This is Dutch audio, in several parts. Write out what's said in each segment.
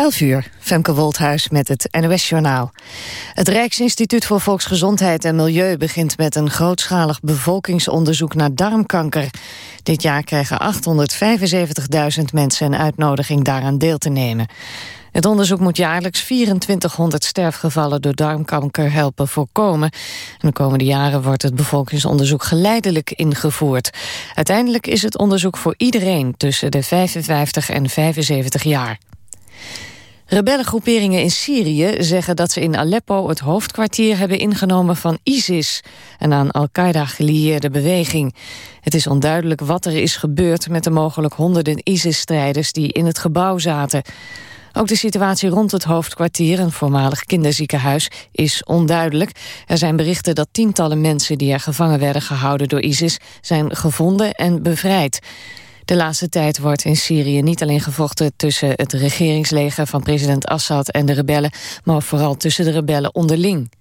11 uur, Femke Wolthuis met het NOS-journaal. Het Rijksinstituut voor Volksgezondheid en Milieu begint met een grootschalig bevolkingsonderzoek naar darmkanker. Dit jaar krijgen 875.000 mensen een uitnodiging daaraan deel te nemen. Het onderzoek moet jaarlijks 2400 sterfgevallen door darmkanker helpen voorkomen. En de komende jaren wordt het bevolkingsonderzoek geleidelijk ingevoerd. Uiteindelijk is het onderzoek voor iedereen tussen de 55 en 75 jaar. Rebellengroeperingen in Syrië zeggen dat ze in Aleppo het hoofdkwartier hebben ingenomen van ISIS, een aan Al-Qaeda gelieerde beweging. Het is onduidelijk wat er is gebeurd met de mogelijk honderden ISIS-strijders die in het gebouw zaten. Ook de situatie rond het hoofdkwartier, een voormalig kinderziekenhuis, is onduidelijk. Er zijn berichten dat tientallen mensen die er gevangen werden gehouden door ISIS zijn gevonden en bevrijd. De laatste tijd wordt in Syrië niet alleen gevochten tussen het regeringsleger van president Assad en de rebellen, maar vooral tussen de rebellen onderling.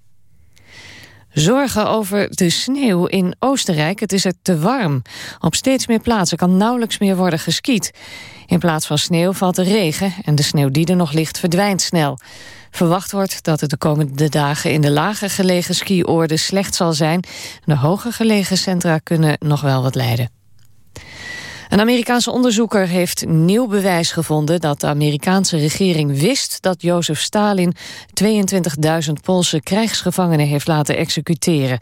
Zorgen over de sneeuw in Oostenrijk. Het is er te warm. Op steeds meer plaatsen kan nauwelijks meer worden geskiet. In plaats van sneeuw valt er regen en de sneeuw die er nog ligt verdwijnt snel. Verwacht wordt dat het de komende dagen in de lager gelegen skioorden slecht zal zijn. De hoger gelegen centra kunnen nog wel wat lijden. Een Amerikaanse onderzoeker heeft nieuw bewijs gevonden... dat de Amerikaanse regering wist dat Jozef Stalin... 22.000 Poolse krijgsgevangenen heeft laten executeren.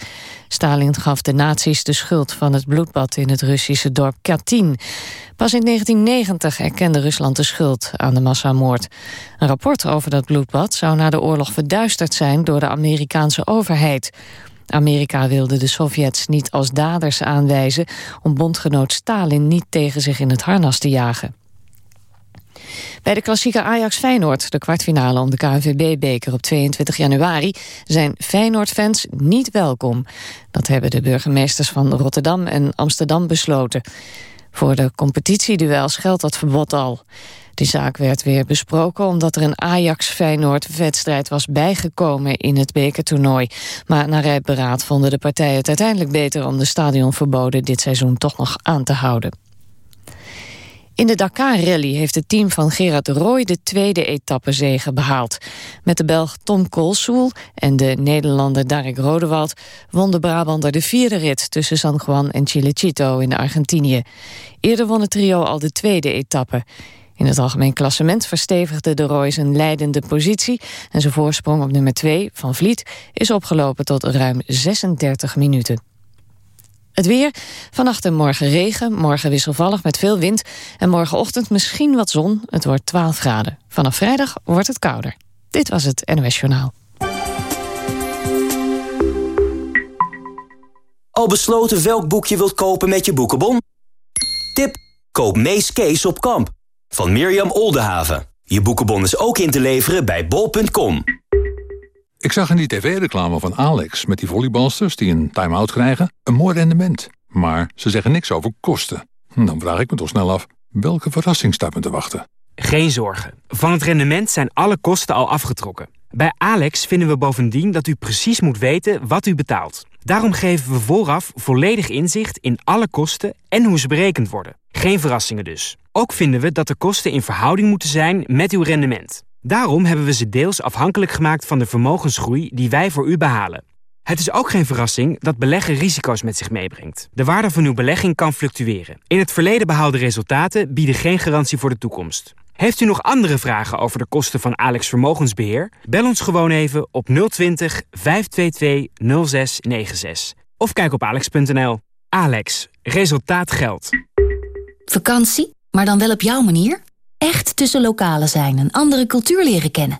Stalin gaf de nazi's de schuld van het bloedbad in het Russische dorp Katyn. Pas in 1990 erkende Rusland de schuld aan de massamoord. Een rapport over dat bloedbad zou na de oorlog verduisterd zijn... door de Amerikaanse overheid... Amerika wilde de Sovjets niet als daders aanwijzen... om bondgenoot Stalin niet tegen zich in het harnas te jagen. Bij de klassieke Ajax-Feyenoord, de kwartfinale om de KNVB-beker op 22 januari, zijn Feyenoord-fans niet welkom. Dat hebben de burgemeesters van Rotterdam en Amsterdam besloten. Voor de competitieduels geldt dat verbod al. Die zaak werd weer besproken omdat er een Ajax-Feyenoord-wedstrijd was bijgekomen in het bekertoernooi. Maar na rijp beraad vonden de partijen het uiteindelijk beter om de stadionverboden dit seizoen toch nog aan te houden. In de Dakar-rally heeft het team van Gerard Roy de tweede etappezege behaald. Met de Belg Tom Koolsoel en de Nederlander Darek Rodewald... won de Brabander de vierde rit tussen San Juan en Chilecito in Argentinië. Eerder won het trio al de tweede etappe. In het algemeen klassement verstevigde de Roy zijn leidende positie... en zijn voorsprong op nummer 2 van Vliet is opgelopen tot ruim 36 minuten. Het weer, vannacht en morgen regen, morgen wisselvallig met veel wind... en morgenochtend misschien wat zon, het wordt 12 graden. Vanaf vrijdag wordt het kouder. Dit was het NOS Journaal. Al besloten welk boek je wilt kopen met je boekenbon? Tip, koop Mees Kees op kamp van Mirjam Oldenhaven. Je boekenbon is ook in te leveren bij bol.com. Ik zag in die tv-reclame van Alex met die volleybalsters die een time-out krijgen... een mooi rendement. Maar ze zeggen niks over kosten. Dan vraag ik me toch snel af, welke verrassing staat me te wachten? Geen zorgen. Van het rendement zijn alle kosten al afgetrokken. Bij Alex vinden we bovendien dat u precies moet weten wat u betaalt. Daarom geven we vooraf volledig inzicht in alle kosten en hoe ze berekend worden. Geen verrassingen dus. Ook vinden we dat de kosten in verhouding moeten zijn met uw rendement. Daarom hebben we ze deels afhankelijk gemaakt van de vermogensgroei die wij voor u behalen. Het is ook geen verrassing dat beleggen risico's met zich meebrengt. De waarde van uw belegging kan fluctueren. In het verleden behaalde resultaten bieden geen garantie voor de toekomst. Heeft u nog andere vragen over de kosten van Alex Vermogensbeheer? Bel ons gewoon even op 020 522 0696. Of kijk op alex.nl. Alex, resultaat geldt. Vakantie, maar dan wel op jouw manier? Echt tussen lokalen zijn en andere cultuur leren kennen.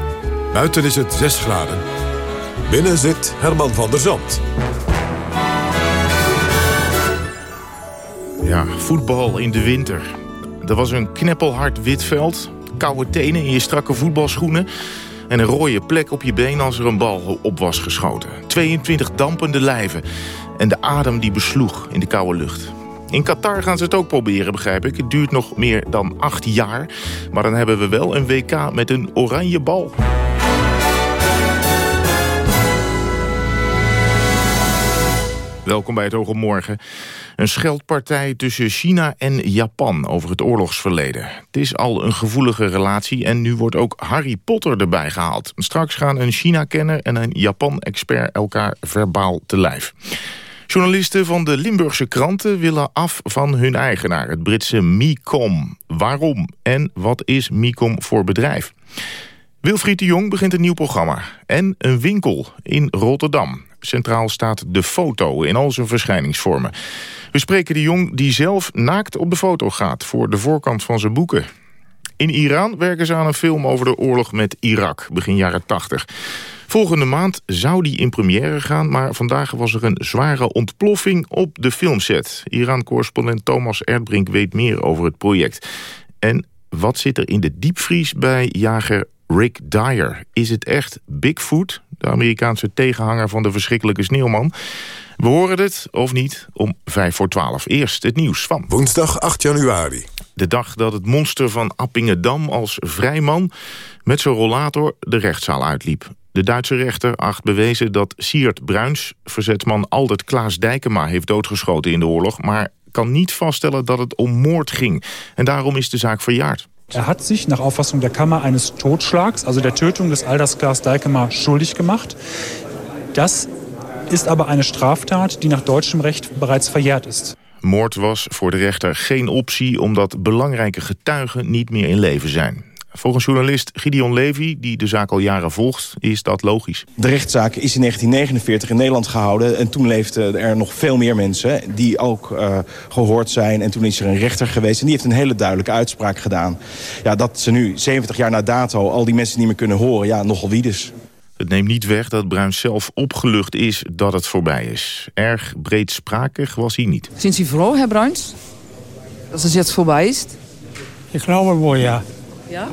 Buiten is het 6 graden. Binnen zit Herman van der Zand. Ja, voetbal in de winter. Er was een kneppelhard wit veld, koude tenen in je strakke voetbalschoenen... en een rode plek op je been als er een bal op was geschoten. 22 dampende lijven en de adem die besloeg in de koude lucht. In Qatar gaan ze het ook proberen, begrijp ik. Het duurt nog meer dan acht jaar. Maar dan hebben we wel een WK met een oranje bal. Welkom bij het Oog Morgen. Een scheldpartij tussen China en Japan over het oorlogsverleden. Het is al een gevoelige relatie en nu wordt ook Harry Potter erbij gehaald. Straks gaan een China-kenner en een Japan-expert elkaar verbaal te lijf. Journalisten van de Limburgse kranten willen af van hun eigenaar, het Britse Micom. Waarom en wat is Micom voor bedrijf? Wilfried de Jong begint een nieuw programma. En een winkel in Rotterdam. Centraal staat de foto in al zijn verschijningsvormen. We spreken de Jong die zelf naakt op de foto gaat... voor de voorkant van zijn boeken. In Iran werken ze aan een film over de oorlog met Irak, begin jaren 80. Volgende maand zou die in première gaan... maar vandaag was er een zware ontploffing op de filmset. Iran-correspondent Thomas Erdbrink weet meer over het project. En wat zit er in de diepvries bij jager Rick Dyer? Is het echt Bigfoot, de Amerikaanse tegenhanger van de verschrikkelijke sneeuwman? We horen het, of niet, om 5 voor 12. Eerst het nieuws van... Woensdag 8 januari. De dag dat het monster van Appingedam als vrijman... met zijn rollator de rechtszaal uitliep. De Duitse rechter acht bewezen dat Siert Bruins... verzetsman Aldert Klaas Dijkema heeft doodgeschoten in de oorlog... maar kan niet vaststellen dat het om moord ging. En daarom is de zaak verjaard. Er hat sich nach Auffassung der Kammer eines Totschlags, also der Tötung des Alders Klaas Dijkema, schuldig gemacht. Das ist aber eine Straftat, die nach deutschem Recht bereits verjährt ist. Moord was voor de rechter geen optie omdat belangrijke getuigen niet meer in leven zijn. Volgens journalist Gideon Levy, die de zaak al jaren volgt, is dat logisch. De rechtszaak is in 1949 in Nederland gehouden. En toen leefden er nog veel meer mensen die ook uh, gehoord zijn. En toen is er een rechter geweest en die heeft een hele duidelijke uitspraak gedaan. Ja, dat ze nu, 70 jaar na dato, al die mensen niet meer kunnen horen, ja, nogal wie dus. Het neemt niet weg dat Bruins zelf opgelucht is dat het voorbij is. Erg breedsprakig was hij niet. Sind Sie froh, Herr Bruins, dat het jetzt voorbij is? Ik glaube wohl, ja. Ja?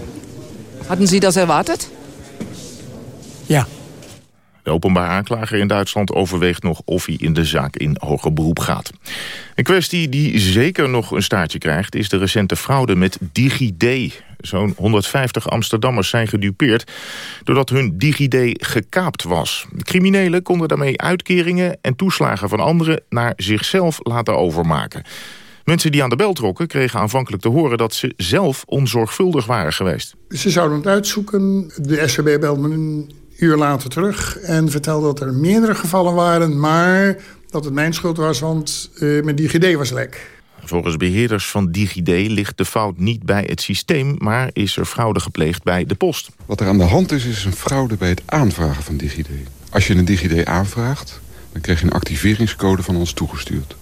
Hatten Sie das erwartet? Ja. De openbaar aanklager in Duitsland overweegt nog of hij in de zaak in hoger beroep gaat. Een kwestie die zeker nog een staartje krijgt... is de recente fraude met DigiD. Zo'n 150 Amsterdammers zijn gedupeerd... doordat hun DigiD gekaapt was. criminelen konden daarmee uitkeringen en toeslagen van anderen... naar zichzelf laten overmaken. Mensen die aan de bel trokken kregen aanvankelijk te horen... dat ze zelf onzorgvuldig waren geweest. Ze zouden het uitzoeken. De SCB belde me een uur later terug... en vertelde dat er meerdere gevallen waren... maar dat het mijn schuld was, want uh, mijn DigiD was lek. Volgens beheerders van DigiD ligt de fout niet bij het systeem... maar is er fraude gepleegd bij de post. Wat er aan de hand is, is een fraude bij het aanvragen van DigiD. Als je een DigiD aanvraagt, dan krijg je een activeringscode van ons toegestuurd.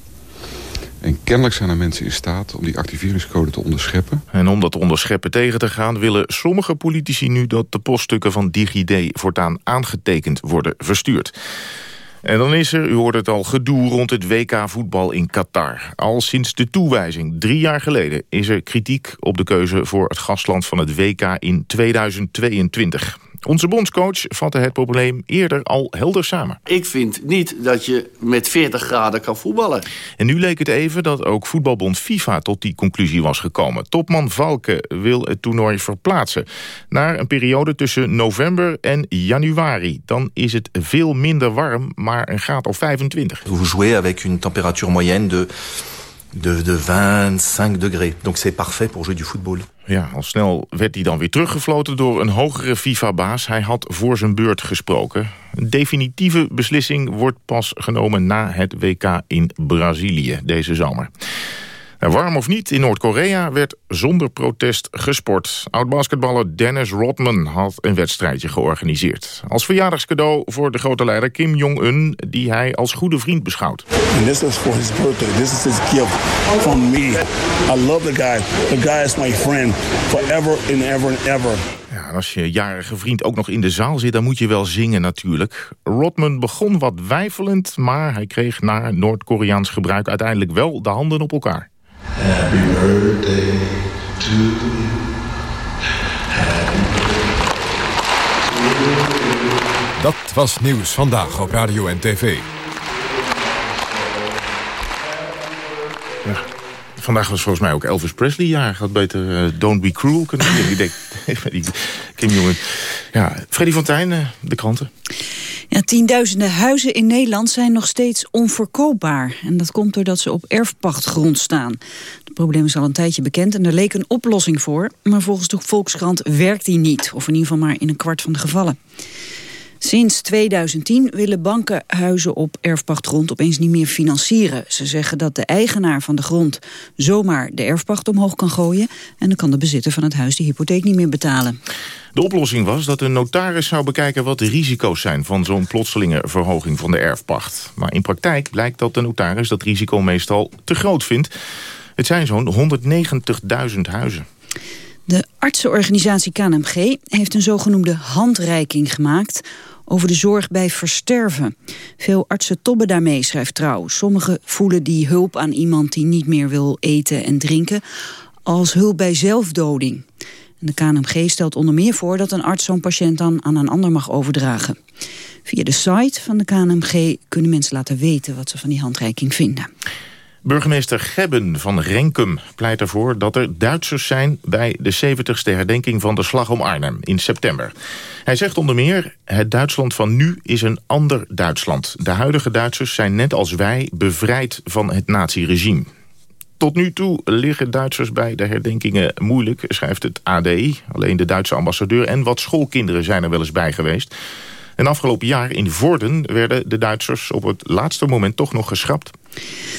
En kennelijk zijn er mensen in staat om die activeringscode te onderscheppen. En om dat onderscheppen tegen te gaan... willen sommige politici nu dat de poststukken van DigiD... voortaan aangetekend worden verstuurd. En dan is er, u hoort het al, gedoe rond het WK-voetbal in Qatar. Al sinds de toewijzing, drie jaar geleden, is er kritiek op de keuze voor het gastland van het WK in 2022. Onze bondscoach vatte het probleem eerder al helder samen. Ik vind niet dat je met 40 graden kan voetballen. En nu leek het even dat ook voetbalbond FIFA tot die conclusie was gekomen. Topman Valken wil het toernooi verplaatsen. Naar een periode tussen november en januari. Dan is het veel minder warm, maar een graad of 25. Vous jouez avec une température moyenne de de, de 25 degrés. Donc c'est parfait pour jouer du football. Ja, al snel werd hij dan weer teruggefloten door een hogere FIFA-baas. Hij had voor zijn beurt gesproken. Een definitieve beslissing wordt pas genomen na het WK in Brazilië deze zomer. En warm of niet, in Noord-Korea werd zonder protest gesport. Oud-basketballer Dennis Rodman had een wedstrijdje georganiseerd. Als verjaardagscadeau voor de grote leider Kim Jong-un... die hij als goede vriend beschouwt. this is for his birthday. This is his gift from me. I love the guy. The guy is my friend. Forever and ever and ever. Ja, als je jarige vriend ook nog in de zaal zit, dan moet je wel zingen natuurlijk. Rodman begon wat weifelend, maar hij kreeg naar Noord-Koreaans gebruik uiteindelijk wel de handen op elkaar. Happy birthday to you. Dat was Nieuws Vandaag op Radio en TV. Ja. Vandaag was volgens mij ook Elvis Presley jaar. Had beter uh, Don't Be Cruel kunnen. Ik denk, Kim Jongen. Ja, Freddy Fontijn, uh, de kranten. Tienduizenden huizen in Nederland zijn nog steeds onverkoopbaar. En dat komt doordat ze op erfpachtgrond staan. Het probleem is al een tijdje bekend en er leek een oplossing voor. Maar volgens de Volkskrant werkt die niet. Of in ieder geval maar in een kwart van de gevallen. Sinds 2010 willen banken huizen op erfpachtgrond opeens niet meer financieren. Ze zeggen dat de eigenaar van de grond zomaar de erfpacht omhoog kan gooien... en dan kan de bezitter van het huis de hypotheek niet meer betalen. De oplossing was dat een notaris zou bekijken wat de risico's zijn... van zo'n plotselinge verhoging van de erfpacht. Maar in praktijk blijkt dat de notaris dat risico meestal te groot vindt. Het zijn zo'n 190.000 huizen. De artsenorganisatie KNMG heeft een zogenoemde handreiking gemaakt over de zorg bij versterven. Veel artsen tobben daarmee, schrijft Trouw. Sommigen voelen die hulp aan iemand die niet meer wil eten en drinken... als hulp bij zelfdoding. de KNMG stelt onder meer voor dat een arts zo'n patiënt dan aan een ander mag overdragen. Via de site van de KNMG kunnen mensen laten weten wat ze van die handreiking vinden. Burgemeester Gebben van Renkum pleit ervoor dat er Duitsers zijn... bij de 70ste herdenking van de Slag om Arnhem in september. Hij zegt onder meer, het Duitsland van nu is een ander Duitsland. De huidige Duitsers zijn net als wij bevrijd van het naziregime. Tot nu toe liggen Duitsers bij de herdenkingen moeilijk, schrijft het AD. Alleen de Duitse ambassadeur en wat schoolkinderen zijn er wel eens bij geweest. En afgelopen jaar in Vorden werden de Duitsers op het laatste moment toch nog geschrapt.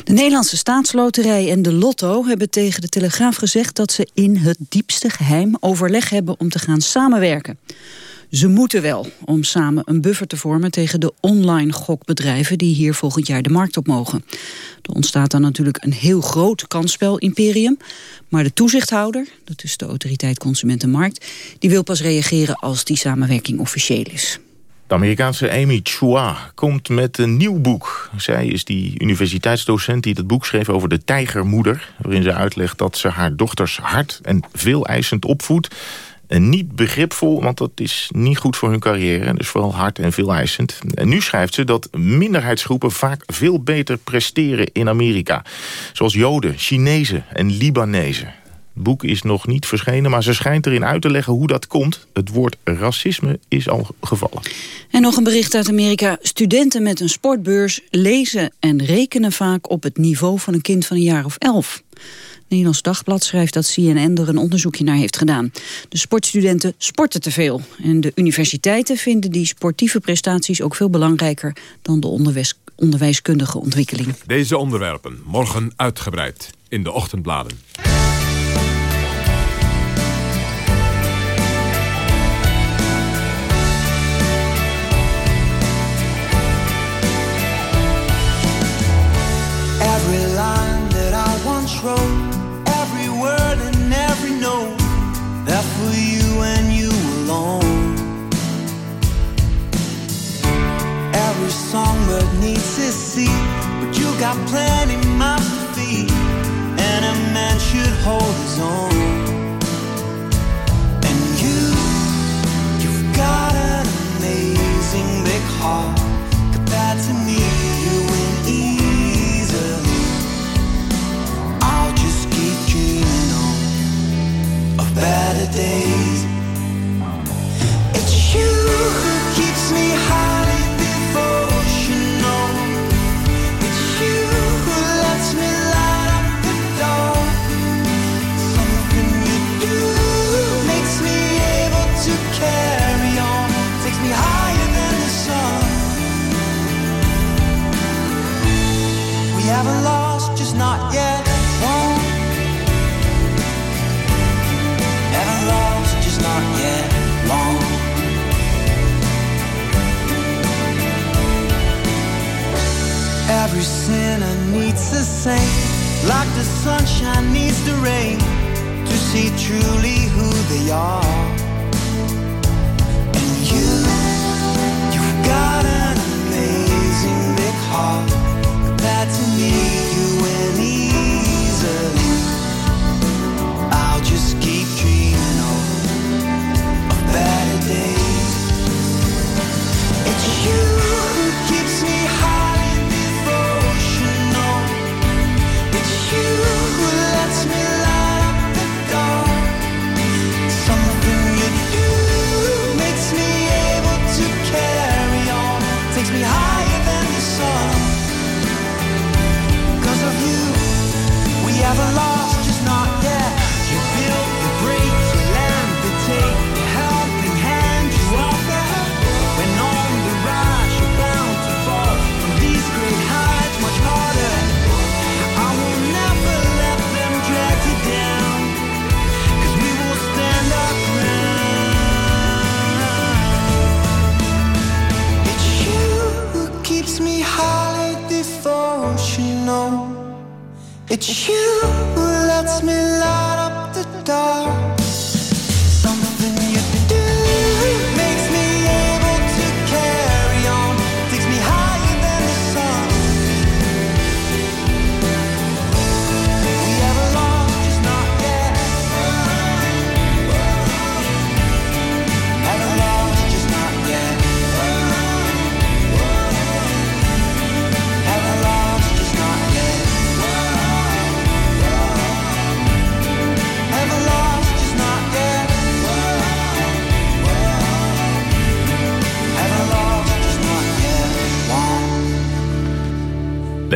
De Nederlandse staatsloterij en de Lotto hebben tegen de Telegraaf gezegd... dat ze in het diepste geheim overleg hebben om te gaan samenwerken. Ze moeten wel om samen een buffer te vormen tegen de online gokbedrijven die hier volgend jaar de markt op mogen. Er ontstaat dan natuurlijk een heel groot kansspel-imperium. Maar de toezichthouder, dat is de autoriteit Consumentenmarkt, die wil pas reageren als die samenwerking officieel is. De Amerikaanse Amy Chua komt met een nieuw boek. Zij is die universiteitsdocent die het boek schreef over de tijgermoeder... waarin ze uitlegt dat ze haar dochters hard en veel eisend opvoedt... En niet begripvol, want dat is niet goed voor hun carrière. Dus vooral hard en veel eisend. En nu schrijft ze dat minderheidsgroepen vaak veel beter presteren in Amerika. Zoals Joden, Chinezen en Libanezen. Het boek is nog niet verschenen, maar ze schijnt erin uit te leggen hoe dat komt. Het woord racisme is al gevallen. En nog een bericht uit Amerika. Studenten met een sportbeurs lezen en rekenen vaak op het niveau van een kind van een jaar of elf. Nederlands Dagblad schrijft dat CNN er een onderzoekje naar heeft gedaan. De sportstudenten sporten te veel. En de universiteiten vinden die sportieve prestaties ook veel belangrijker dan de onderwijs onderwijskundige ontwikkeling. Deze onderwerpen morgen uitgebreid in de ochtendbladen. hold his own. And you, you've got an amazing big heart compared to me. You win easily. I'll just keep dreaming on of better days. You lets me light up the dark.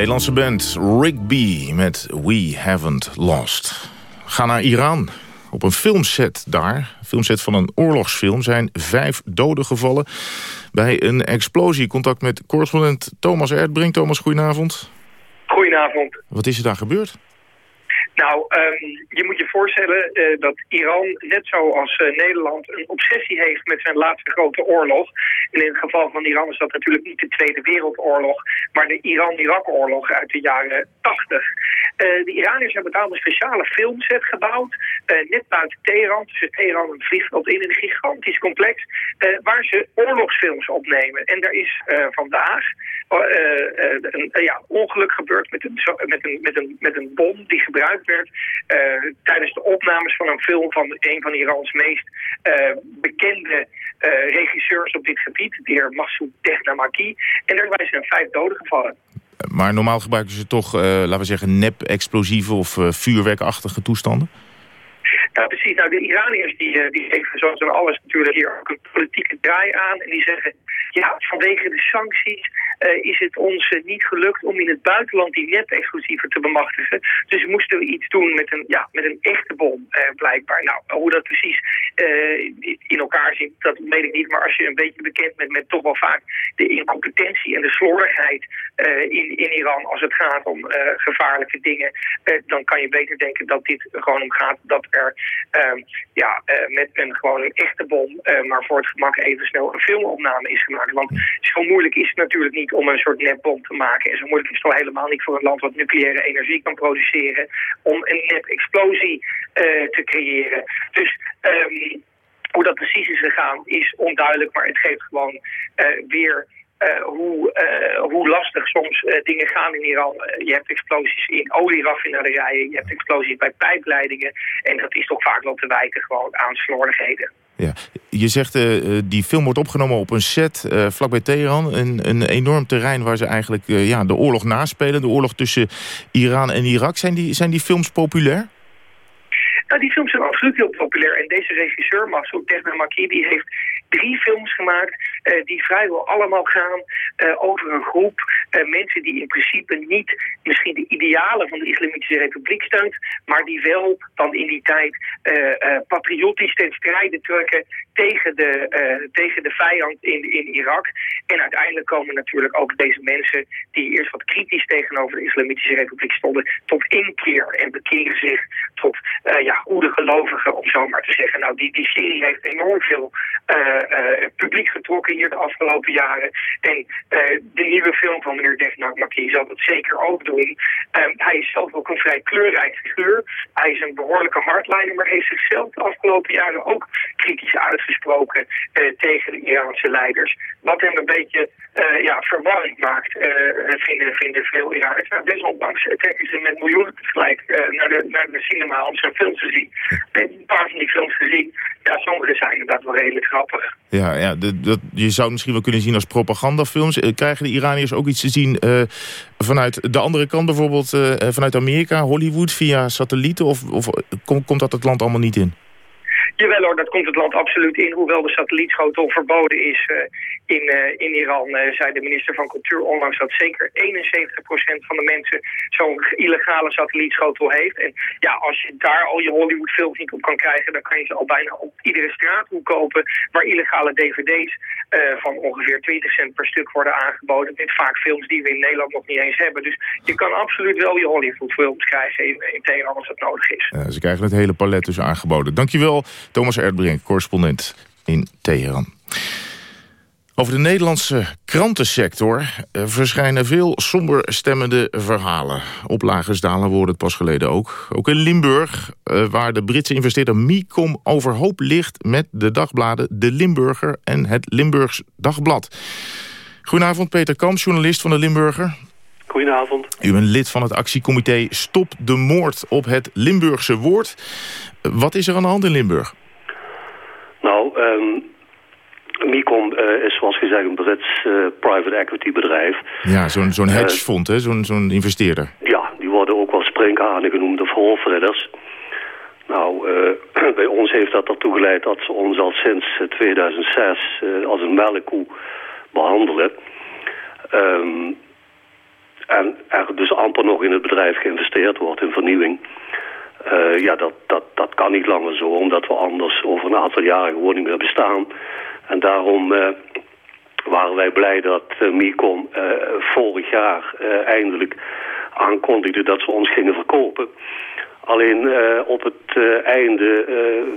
Nederlandse band Rigby met We Haven't Lost. Ga naar Iran. Op een filmset daar, een filmset van een oorlogsfilm... zijn vijf doden gevallen bij een explosie. Contact met correspondent Thomas Erdbrink. Thomas, goedenavond. Goedenavond. Wat is er daar gebeurd? Nou, ehm, je moet je voorstellen eh, dat Iran, net zoals eh, Nederland, een obsessie heeft met zijn laatste grote oorlog. En in het geval van Iran is dat natuurlijk niet de Tweede Wereldoorlog, maar de Iran-Irak-oorlog uit de jaren 80. Eh, de Iraniërs hebben daar een speciale filmset gebouwd, net buiten Teheran, tussen Teheran en vliegveld in, een gigantisch complex, waar ze oorlogsfilms opnemen. En daar is vandaag een eh, ja, ongeluk gebeurd met een, met, een, met, een, met een bom die gebruikt werd eh, tijdens de opnames van een film van een van Irans meest eh, bekende eh, regisseurs op dit gebied, de heer Massoud Tehnamaki. En daarbij zijn vijf doden gevallen. Maar normaal gebruiken ze toch, eh, laten we zeggen, nep-explosieven of eh, vuurwerkachtige toestanden? Nou, precies. Nou, de Iraniërs die, eh, die geven zoals alles natuurlijk hier ook een politieke draai aan. En die zeggen, ja, vanwege de sancties eh, is het ons eh, niet gelukt om in het buitenland die nep-explosieven te bemachtigen. Dus moesten we iets doen met een, ja, met een echte bom, eh, blijkbaar. Nou, hoe dat precies eh, in elkaar zit, dat weet ik niet. Maar als je een beetje bekend bent met toch wel vaak de incompetentie en de slordigheid eh, in, in Iran als het gaat om eh, gevaarlijke dingen, eh, dan kan je beter denken dat dit gewoon om gaat dat er ehm, ja, eh, met een gewoon een echte bom, eh, maar voor het gemak even snel een filmopname is gemaakt. Want zo moeilijk is het natuurlijk niet om een soort nepbom te maken. En zo moeilijk is het al helemaal niet voor een land wat nucleaire energie kan produceren om een nep-explosie eh, te creëren. Dus ehm, hoe dat precies is gegaan is onduidelijk, maar het geeft gewoon eh, weer eh, hoe, hoe lastig soms dingen gaan in Iran. Je hebt explosies in olieraffinaderijen, je hebt explosies bij pijpleidingen. En dat is toch vaak wel te wijten gewoon aan slordigheden. Ja. Je zegt, uh, die film wordt opgenomen op een set uh, vlakbij Teheran. Een, een enorm terrein waar ze eigenlijk ja, de oorlog naspelen. De oorlog tussen Iran en Irak. Zijn die, zijn die films populair? Nou, die films zijn absoluut heel populair. En deze regisseur, Massoud Tehnamaki, die heeft drie films gemaakt die vrijwel allemaal gaan uh, over een groep uh, mensen die in principe niet misschien de idealen van de Islamitische Republiek steunt, maar die wel dan in die tijd patriotisch ten strijde trekken tegen de, tegen de vijand in, in Irak. En uiteindelijk komen natuurlijk ook deze mensen die eerst wat kritisch tegenover de Islamitische Republiek stonden, tot inkeer en bekeren zich tot ja, goede gelovigen, om zo maar te zeggen. Nou, die, die serie heeft enorm veel uh, publiek getrokken hier de afgelopen jaren. En uh, de nieuwe film van meneer Defnak Maki zal dat zeker ook doen. Um, hij is zelf ook een vrij kleurrijk figuur. Hij is een behoorlijke hardliner, maar heeft zichzelf de afgelopen jaren ook kritisch uitgesproken tegen de Iraanse leiders. Wat hem een beetje ja, verwarrend maakt, vinden, vinden veel Iraaners. Nou, desondanks trekken ze met miljoenen tegelijk naar, de, naar de cinema om zijn films te zien. En een paar van die films gezien, ja, sommige zijn inderdaad wel redelijk grappig. Ja, ja dat, je zou het misschien wel kunnen zien als propagandafilms. Krijgen de Iraniërs ook iets te zien uh, vanuit de andere kant, bijvoorbeeld uh, vanuit Amerika, Hollywood, via satellieten? Of, of kom, komt dat het land allemaal niet in? Jawel hoor, dat komt het land absoluut in. Hoewel de satellietschotel verboden is uh, in, uh, in Iran, uh, zei de minister van Cultuur onlangs dat zeker 71% van de mensen zo'n illegale satellietschotel heeft. En ja, als je daar al je Hollywoodfilms niet op kan krijgen, dan kan je ze al bijna op iedere straathoek kopen waar illegale dvd's van ongeveer 20 cent per stuk worden aangeboden. Dit vaak films die we in Nederland nog niet eens hebben. Dus je kan absoluut wel je Hollywoodfilms krijgen in, in Teheran als dat nodig is. ze krijgen het hele palet dus aangeboden. Dankjewel. Thomas Erdbrink, correspondent in Teheran. Over de Nederlandse krantensector uh, verschijnen veel somber stemmende verhalen. Oplagers dalen worden het pas geleden ook. Ook in Limburg, uh, waar de Britse investeerder Micom overhoop ligt... met de dagbladen De Limburger en het Limburgs Dagblad. Goedenavond, Peter Kamp, journalist van de Limburger. Goedenavond. U bent lid van het actiecomité Stop de moord op het Limburgse woord. Wat is er aan de hand in Limburg? Nou, um, Micom uh, is zoals gezegd een Brits uh, private equity bedrijf. Ja, zo'n zo'n hedgefonds, uh, zo'n zo'n investeerder. Ja, die worden ook wel springhanen genoemd of hoofdridders. Nou, bij ons heeft dat ertoe geleid dat ze ons al sinds 2006 als een melkkoe behandelen. Um, en er dus amper nog in het bedrijf geïnvesteerd wordt in vernieuwing. Uh, ja, dat, dat, dat kan niet langer zo, omdat we anders over een aantal jaren gewoon niet meer bestaan. En daarom uh, waren wij blij dat uh, Micom vorig jaar eindelijk aankondigde dat ze ons gingen verkopen. Alleen op het einde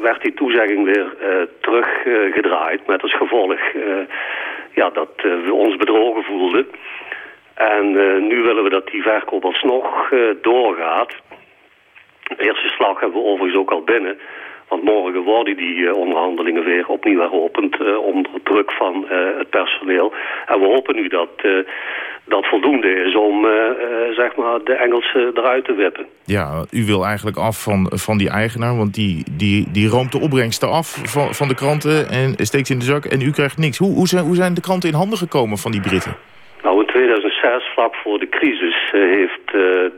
werd die toezegging weer teruggedraaid met als gevolg ja, dat we ons bedrogen voelden. En nu willen we dat die verkoop alsnog doorgaat. De eerste slag hebben we overigens ook al binnen. Want morgen worden die uh, onderhandelingen weer opnieuw heropend uh, onder druk van uh, het personeel. En we hopen nu dat dat voldoende is om zeg maar de Engelsen eruit te wippen. Ja, u wil eigenlijk af van, van die eigenaar, want die, die, die roomt de opbrengsten af van, van de kranten en steekt in de zak en u krijgt niks. Hoe, hoe, zijn, hoe zijn de kranten in handen gekomen van die Britten? Nou, in 2006, vlak voor de crisis, heeft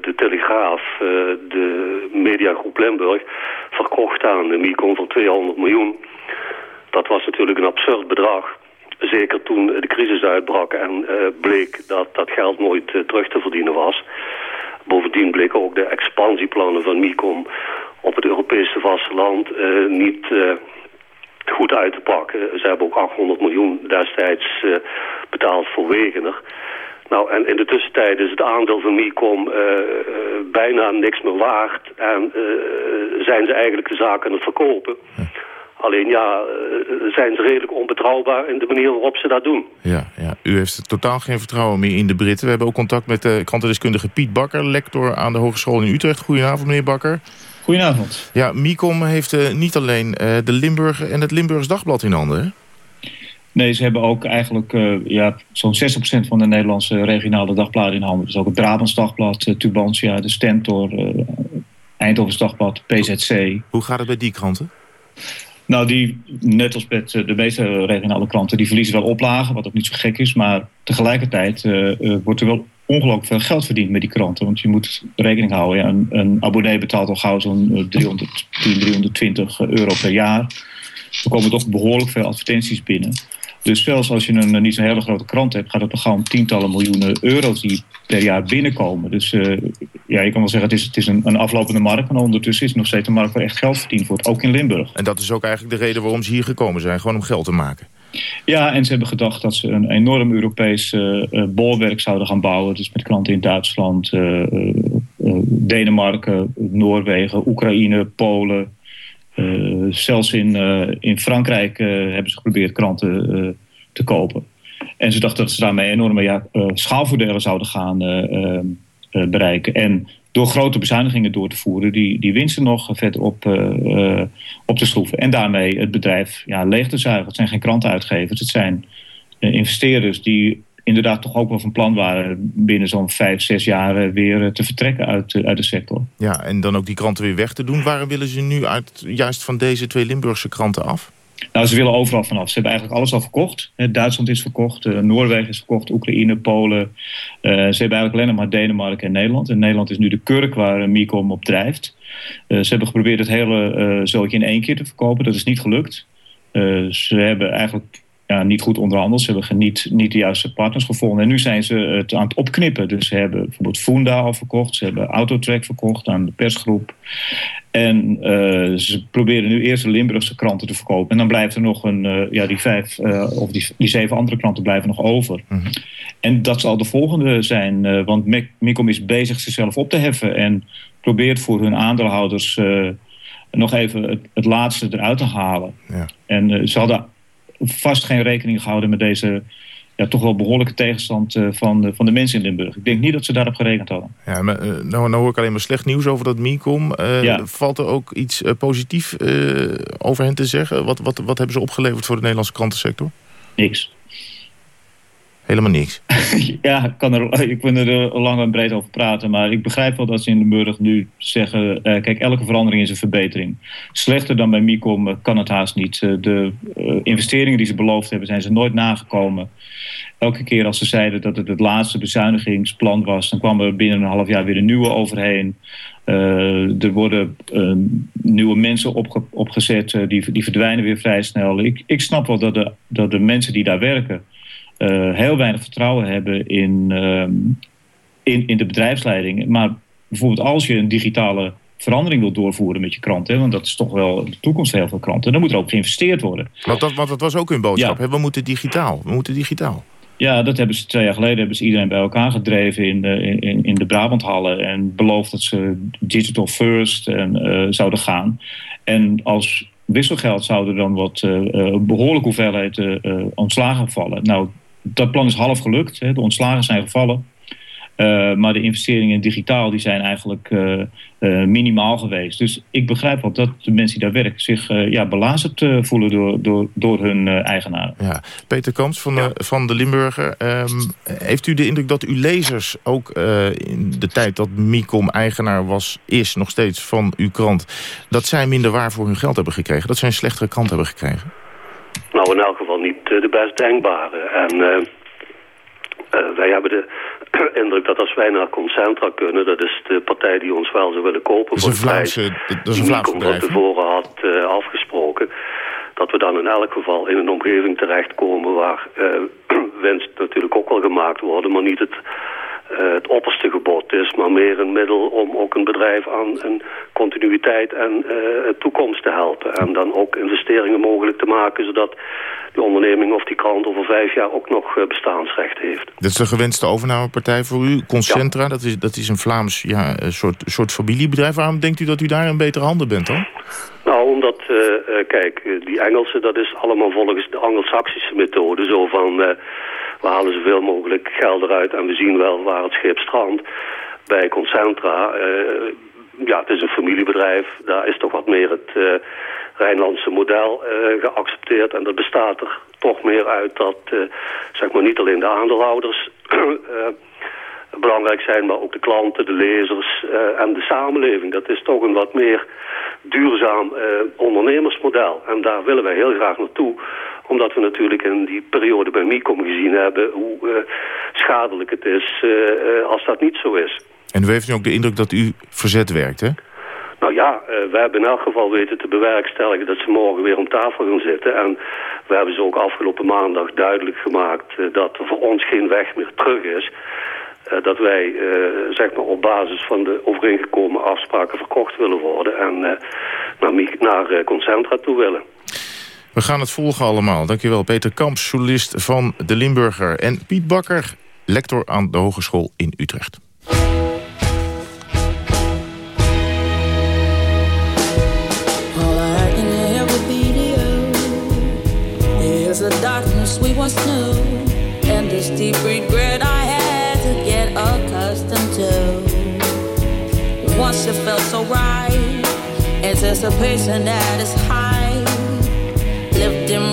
de Telegraaf uh, de mediagroep Limburg verkocht aan de Micon voor 200 miljoen. Dat was natuurlijk een absurd bedrag. Zeker toen de crisis uitbrak en bleek dat dat geld nooit terug te verdienen was. Bovendien bleken ook de expansieplannen van Micom op het Europese vasteland niet goed uit te pakken. Ze hebben ook 800 miljoen destijds betaald voor Wegener. Nou, en in de tussentijd is het aandeel van Micom uh, uh, bijna niks meer waard. En zijn ze eigenlijk de zaken aan het verkopen. Alleen ja, zijn ze redelijk onbetrouwbaar in de manier waarop ze dat doen. Ja, ja, u heeft totaal geen vertrouwen meer in de Britten. We hebben ook contact met de krantendeskundige Piet Bakker, lector aan de Hogeschool in Utrecht. Goedenavond, meneer Bakker. Goedenavond. Ja, Micom heeft uh, niet alleen uh, de Limburger en het Limburgs Dagblad in handen, hè? Nee, ze hebben ook eigenlijk uh, ja, zo'n 60% van de Nederlandse regionale dagbladen in handen. Dus ook het Brabants Dagblad, Tubantia, de Stentor, Eindhovens Dagblad, PZC. Hoe gaat het bij die kranten? Nou, die, net als met eh, de meeste regionale kranten, die verliezen wel oplagen, wat ook niet zo gek is. Maar tegelijkertijd uh, uh, wordt er wel ongelooflijk veel geld verdiend met die kranten. Want je moet rekening houden, ja, een, een abonnee betaalt al gauw zo'n 310, 320 euro per jaar. Er komen toch behoorlijk veel advertenties binnen. Dus zelfs als je een niet zo'n hele grote krant hebt, gaat het toch gewoon tientallen miljoenen euro's die per jaar binnenkomen. Dus uh, ja, je kan wel zeggen, het is, het is een, een aflopende markt, maar ondertussen is het nog steeds een markt waar echt geld verdiend wordt, ook in Limburg. En dat is ook eigenlijk de reden waarom ze hier gekomen zijn, gewoon om geld te maken. Ja, en ze hebben gedacht dat ze een enorm Europees uh, bolwerk zouden gaan bouwen. Dus met klanten in Duitsland, uh, Denemarken, Noorwegen, Oekraïne, Polen. Zelfs in, in Frankrijk hebben ze geprobeerd kranten te kopen. En ze dachten dat ze daarmee enorme ja, schaalvoordelen zouden gaan bereiken. En door grote bezuinigingen door te voeren, die, die winsten nog verder op, uh, op te schroeven. En daarmee het bedrijf ja, leeg te zuigen. Het zijn geen krantenuitgevers, het zijn uh, investeerders die inderdaad toch ook wel van plan waren binnen zo'n vijf, zes jaar weer te vertrekken uit, uit de sector. Ja, en dan ook die kranten weer weg te doen. Waarom willen ze nu uit, juist van deze twee Limburgse kranten af? Nou, ze willen overal vanaf. Ze hebben eigenlijk alles al verkocht. Duitsland is verkocht, uh, Noorwegen is verkocht, Oekraïne, Polen. Uh, ze hebben eigenlijk alleen nog maar Denemarken en Nederland. En Nederland is nu de kurk waar uh, Micom op drijft. ze hebben geprobeerd het hele zootje in één keer te verkopen. Dat is niet gelukt. ze hebben eigenlijk ja, niet goed onderhandeld. Ze hebben niet, niet de juiste partners gevonden. En nu zijn ze het aan het opknippen. Dus ze hebben bijvoorbeeld Funda al verkocht. Ze hebben Autotrack verkocht aan de persgroep. En uh, ze proberen nu eerst de Limburgse kranten te verkopen. En dan blijft er nog een, uh, ja, die vijf uh, of die, die zeven andere kranten blijven nog over. Mm -hmm. En dat zal de volgende zijn, want Micom is bezig zichzelf op te heffen. En probeert voor hun aandeelhouders nog even het, het, laatste eruit te halen. Ja. En ze hadden vast geen rekening gehouden met deze ja, toch wel behoorlijke tegenstand uh, van, de, van de mensen in Limburg. Ik denk niet dat ze daarop gerekend hadden. Ja, maar, uh, nou, nou hoor ik alleen maar slecht nieuws over dat Micom. Uh, ja. Valt er ook iets positiefs over hen te zeggen? Wat, wat, wat hebben ze opgeleverd voor de Nederlandse krantensector? Niks. Helemaal niks? ja, ik, kan er, ik kan er lang en breed over praten. Maar ik begrijp wel dat ze in Limburg nu zeggen... kijk, elke verandering is een verbetering. Slechter dan bij Micom kan het haast niet. de investeringen die ze beloofd hebben, zijn ze nooit nagekomen elke keer als ze zeiden dat het het laatste bezuinigingsplan was... dan kwam er binnen een half jaar weer een nieuwe overheen. Er worden nieuwe mensen opge opgezet, die, die verdwijnen weer vrij snel. Ik, ik snap wel dat dat de mensen die daar werken... heel weinig vertrouwen hebben in, ehm, in, in de bedrijfsleiding. Maar bijvoorbeeld als je een digitale verandering wil doorvoeren met je krant. Hè, want dat is toch wel de toekomst van heel veel kranten. Dan moet er ook geïnvesteerd worden. Want dat, want dat was ook hun boodschap. Ja. Hè? We moeten digitaal. We moeten digitaal. Ja, dat hebben ze twee jaar geleden hebben ze iedereen bij elkaar gedreven in de, in, in de Brabanthallen. En beloofd dat ze digital first en, uh, zouden gaan. En als wisselgeld zouden dan wat uh, behoorlijke hoeveelheid ontslagen vallen. Nou, dat plan is half gelukt. Hè. De ontslagen zijn gevallen. Uh, maar de investeringen in digitaal die zijn eigenlijk uh, uh, minimaal geweest. Dus ik begrijp wel dat de mensen die daar werken zich ja, belazerd voelen door, door, door hun eigenaren. Ja. Peter Kamps van, ja. de, van de Limburger. Um, heeft u de indruk dat uw lezers ook in de tijd dat Micom eigenaar was, is nog steeds van uw krant, dat zij minder waar voor hun geld hebben gekregen? Dat zij een slechtere krant hebben gekregen? Nou, in elk geval niet de best denkbare. En wij hebben de indruk dat als wij naar Concentra kunnen... dat is de partij die ons wel zou willen kopen. Dat is een Vlaamse, dat is een Vlaams bedrijf. van tevoren had afgesproken... dat we dan in elk geval in een omgeving terechtkomen... waar uh, winst natuurlijk ook wel gemaakt worden... maar niet het, uh, het opperste gebod is... maar meer een middel om ook een bedrijf aan een continuïteit en toekomst te helpen. En dan ook investeringen mogelijk te maken... zodat de onderneming of die krant over vijf jaar ook nog bestaansrecht heeft. Dat is de gewenste overnamepartij voor u, Concentra. Ja. Dat, is, dat is een Vlaams ja, een soort, soort familiebedrijf. Waarom denkt u dat u daar in betere handen bent dan? Nou, omdat, uh, kijk, die Engelsen, dat is allemaal volgens de Anglo-Saxische methode. Zo van, uh, we halen zoveel mogelijk geld eruit en we zien wel waar het schip strandt. Bij Concentra, ja, het is een familiebedrijf. Daar is toch wat meer het Rijnlandse model uh, geaccepteerd. En dat bestaat er toch meer uit dat zeg maar niet alleen de aandeelhouders belangrijk zijn, maar ook de klanten, de lezers eh, en de samenleving. Dat is toch een wat meer duurzaam eh, ondernemersmodel. En daar willen wij heel graag naartoe omdat we natuurlijk in die periode bij Micom gezien hebben hoe uh, schadelijk het is uh, als dat niet zo is. En u heeft nu ook de indruk dat u verzet werkt, hè? Nou ja, uh, we hebben in elk geval weten te bewerkstelligen dat ze morgen weer om tafel gaan zitten. En we hebben ze ook afgelopen maandag duidelijk gemaakt dat er voor ons geen weg meer terug is. dat wij zeg maar op basis van de overeengekomen afspraken verkocht willen worden en naar, naar Concentra toe willen. We gaan het volgen allemaal. Dankjewel Peter Kamps, journalist van De Limburger. En Piet Bakker, lector aan de Hogeschool in Utrecht. the darkness we once knew And this deep regret I had to get accustomed to Once it felt so right Anticipation at its high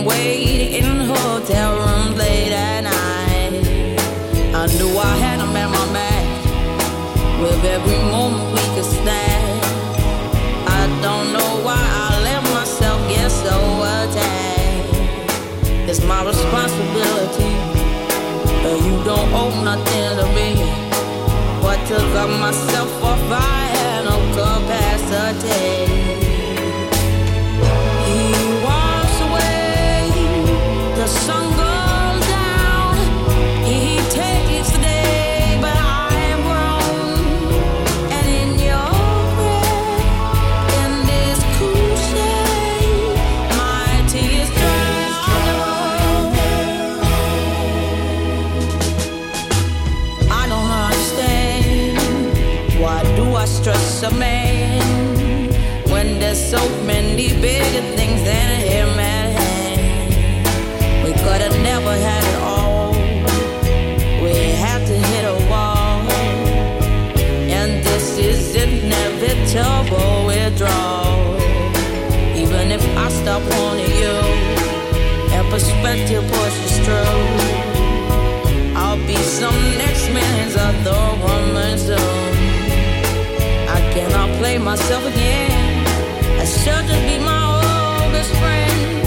Waiting in hotel rooms late at night. I knew I had him at my back with every moment we could stand. I don't know why I let myself get so attached. It's my responsibility, but you don't owe nothing to me. But to cut myself off, I so many bigger things than him at hand. We could have never had it all. We have to hit a wall, and this is inevitable withdrawal. Even if I stop wanting you, and perspective pushes through, I'll be some next man's other woman soon I cannot play myself again. I should just be my old best friend.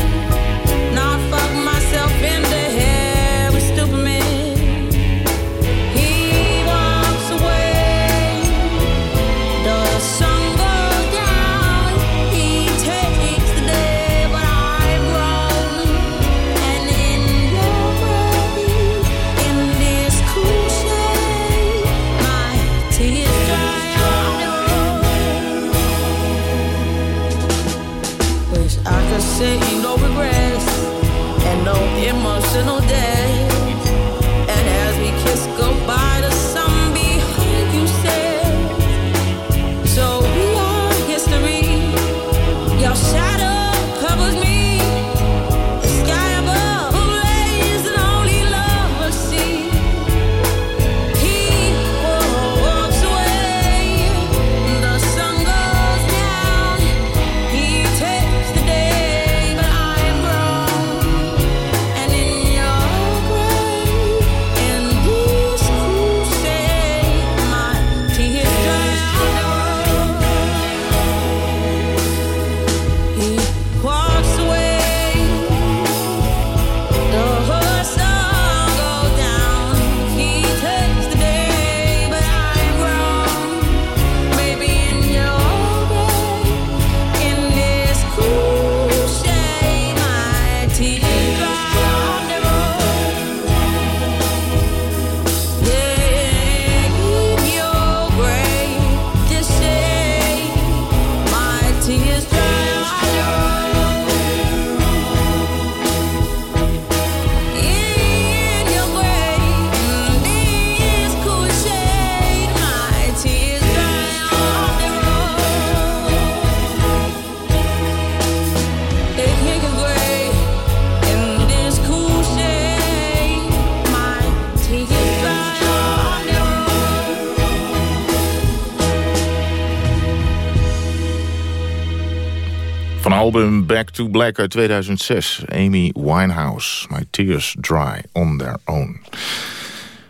Album Back to Black uit 2006. Amy Winehouse. My Tears Dry on Their Own.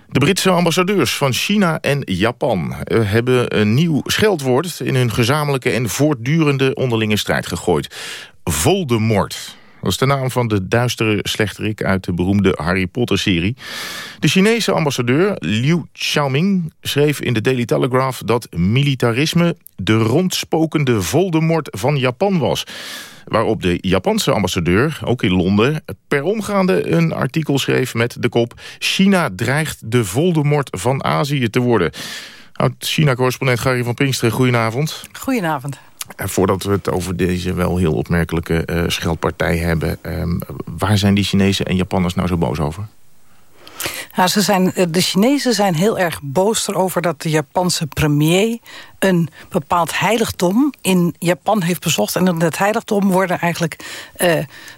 De Britse ambassadeurs van China en Japan eh, hebben een nieuw scheldwoord... in hun gezamenlijke en voortdurende onderlinge strijd gegooid. Voldemort. Dat is de naam van de duistere slechterik uit de beroemde Harry Potter-serie. De Chinese ambassadeur Liu Xiaoming schreef in de Daily Telegraph... dat militarisme de rondspokende Voldemort van Japan was waarop de Japanse ambassadeur, ook in Londen... per omgaande een artikel schreef met de kop... China dreigt de Voldemort van Azië te worden. Oud-China-correspondent Gary van Pinksteren, goedenavond. Goedenavond. En voordat we het over deze wel heel opmerkelijke uh, scheldpartij hebben... Um, waar zijn die Chinezen en Japanners nou zo boos over? Nou, ze zijn, de Chinezen zijn heel erg boos erover dat de Japanse premier een bepaald heiligdom in Japan heeft bezocht. En in dat heiligdom worden eigenlijk uh,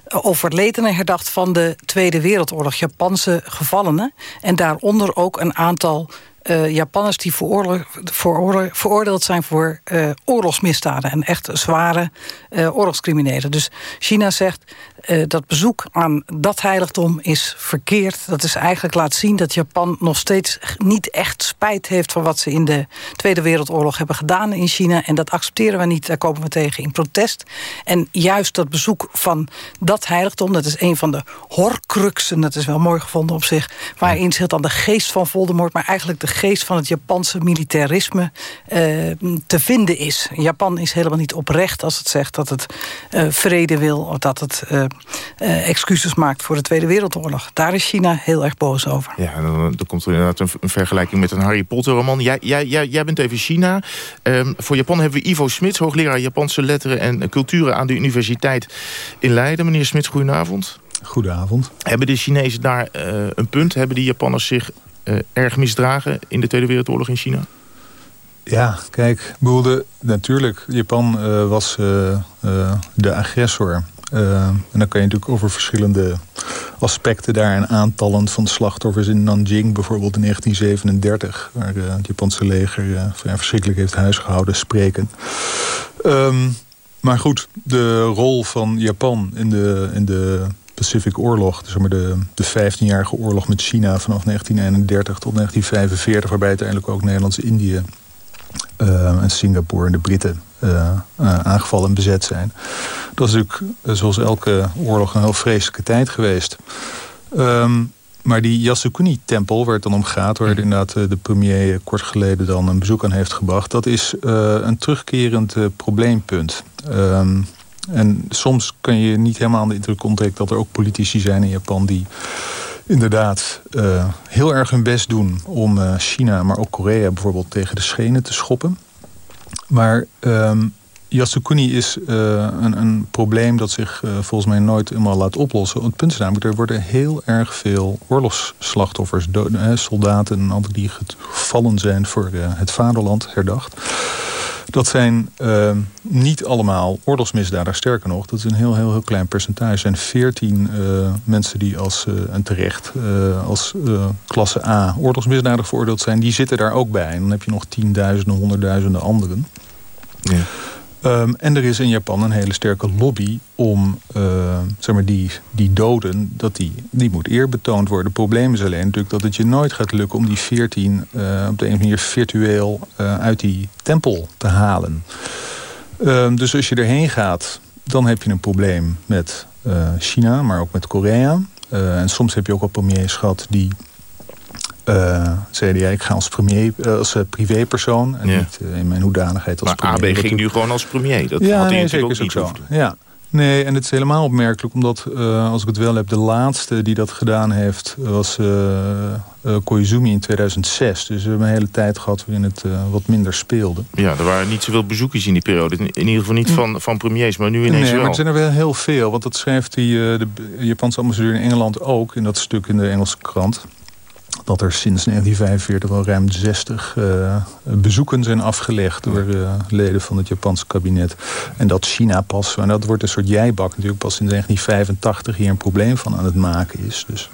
overledenen herdacht van de Tweede Wereldoorlog. Japanse gevallenen. En daaronder ook een aantal uh, Japanners die veroordeeld zijn voor uh, oorlogsmisdaden. En echt zware uh, oorlogscriminelen. Dus China zegt dat bezoek aan dat heiligdom is verkeerd. Dat is eigenlijk laat zien dat Japan nog steeds niet echt spijt heeft... van wat ze in de Tweede Wereldoorlog hebben gedaan in China. En dat accepteren we niet, daar komen we tegen in protest. En juist dat bezoek van dat heiligdom... dat is een van de horcruxen, dat is wel mooi gevonden op zich... waarin zit dan de geest van Voldemort... maar eigenlijk de geest van het Japanse militarisme uh, te vinden is. Japan is helemaal niet oprecht als het zegt dat het uh, vrede wil... of dat het uh, excuses maakt voor de Tweede Wereldoorlog. Daar is China heel erg boos over. Ja, dan, dan komt er inderdaad een, een, vergelijking met een Harry Potter roman. Jij, jij, jij, jij bent even China. Um, voor Japan hebben we Ivo Smits, hoogleraar Japanse letteren en culturen... aan de Universiteit in Leiden. Meneer Smits, goedenavond. Goedenavond. Hebben de Chinezen daar een punt? Hebben die Japanners zich erg misdragen in de Tweede Wereldoorlog in China? Ja, kijk, bedoelde, natuurlijk, Japan uh, was uh, de agressor. en dan kan je natuurlijk over verschillende aspecten daar... en aantallen van slachtoffers in Nanjing bijvoorbeeld in 1937... waar het Japanse leger verschrikkelijk heeft huisgehouden, spreken. Um, maar goed, de rol van Japan in de, in de Pacific Oorlog, dus maar de, de 15-jarige oorlog met China vanaf 1931 tot 1945, waarbij uiteindelijk ook Nederlands-Indië uh, en Singapore en de Britten uh, uh, aangevallen en bezet zijn. Dat is natuurlijk, zoals elke oorlog, een heel vreselijke tijd geweest. Um, maar die Yasukuni-tempel, waar het dan om gaat... waar inderdaad de premier kort geleden dan een bezoek aan heeft gebracht... dat is een terugkerend probleempunt. Um, en soms kan je niet helemaal aan de indruk onttrekken... dat er ook politici zijn in Japan die inderdaad uh, heel erg hun best doen... om uh, China, maar ook Korea bijvoorbeeld tegen de schenen te schoppen. Maar um, Yasukuni is uh, een, een, probleem dat zich volgens mij nooit helemaal laat oplossen. Het punt is namelijk, er worden heel erg veel oorlogsslachtoffers... soldaten en anderen die gevallen zijn voor het vaderland herdacht... Dat zijn niet allemaal oorlogsmisdadigers. Sterker nog, dat is een heel, heel, heel klein percentage. Er zijn veertien mensen die als, uh, en terecht als klasse A oorlogsmisdadiger veroordeeld zijn. Die zitten daar ook bij. En dan heb je nog tienduizenden, honderdduizenden anderen. Ja. Um, en er is in Japan een hele sterke lobby om uh, zeg maar die, die doden, dat die, die moet eerbetoond worden. Het probleem is alleen natuurlijk dat het je nooit gaat lukken om die veertien uh, op de een manier virtueel uh, uit die tempel te halen. Um, dus als je erheen gaat, dan heb je een probleem met China, maar ook met Korea. en soms heb je ook al premiers gehad die uh, zeiden ja, ik ga als premier, uh, als uh, privépersoon en ja. niet in mijn hoedanigheid als maar premier. Maar AB ging nu gewoon als premier. Dat ja, had hij nee, zeker ook is ook zo. Ja. Nee, en het is helemaal opmerkelijk, omdat als ik het wel heb, de laatste die dat gedaan heeft was Koizumi in 2006. Dus we hebben een hele tijd gehad waarin het wat minder speelde. Ja, er waren niet zoveel bezoekjes in die periode. In ieder geval niet van, van premiers, maar nu ineens nee, wel. maar er zijn er wel heel veel. Want dat schrijft die, de Japanse ambassadeur in Engeland ook in dat stuk in de Engelse krant dat er sinds 1945 wel ruim 60 uh, bezoeken zijn afgelegd... door uh, leden van het Japanse kabinet. En dat China pas, en dat wordt een soort jijbak natuurlijk... pas in 1985 hier een probleem van aan het maken is. Dus.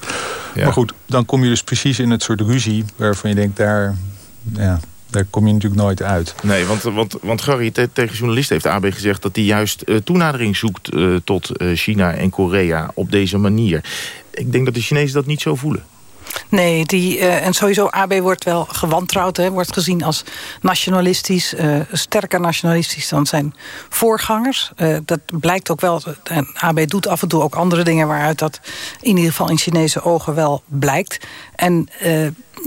Ja. Maar goed, dan kom je dus precies in het soort ruzie... waarvan je denkt, daar, ja, daar kom je natuurlijk nooit uit. Nee, want, want, want Gary, te, tegen journalisten heeft AB gezegd... dat hij juist uh, toenadering zoekt tot China en Korea op deze manier. Ik denk dat de Chinezen dat niet zo voelen. Nee, die, uh, en sowieso AB wordt wel gewantrouwd. Hè, wordt gezien als nationalistisch, uh, sterker nationalistisch dan zijn voorgangers. Uh, dat blijkt ook wel. En AB doet af en toe ook andere dingen... waaruit dat in ieder geval in Chinese ogen wel blijkt. En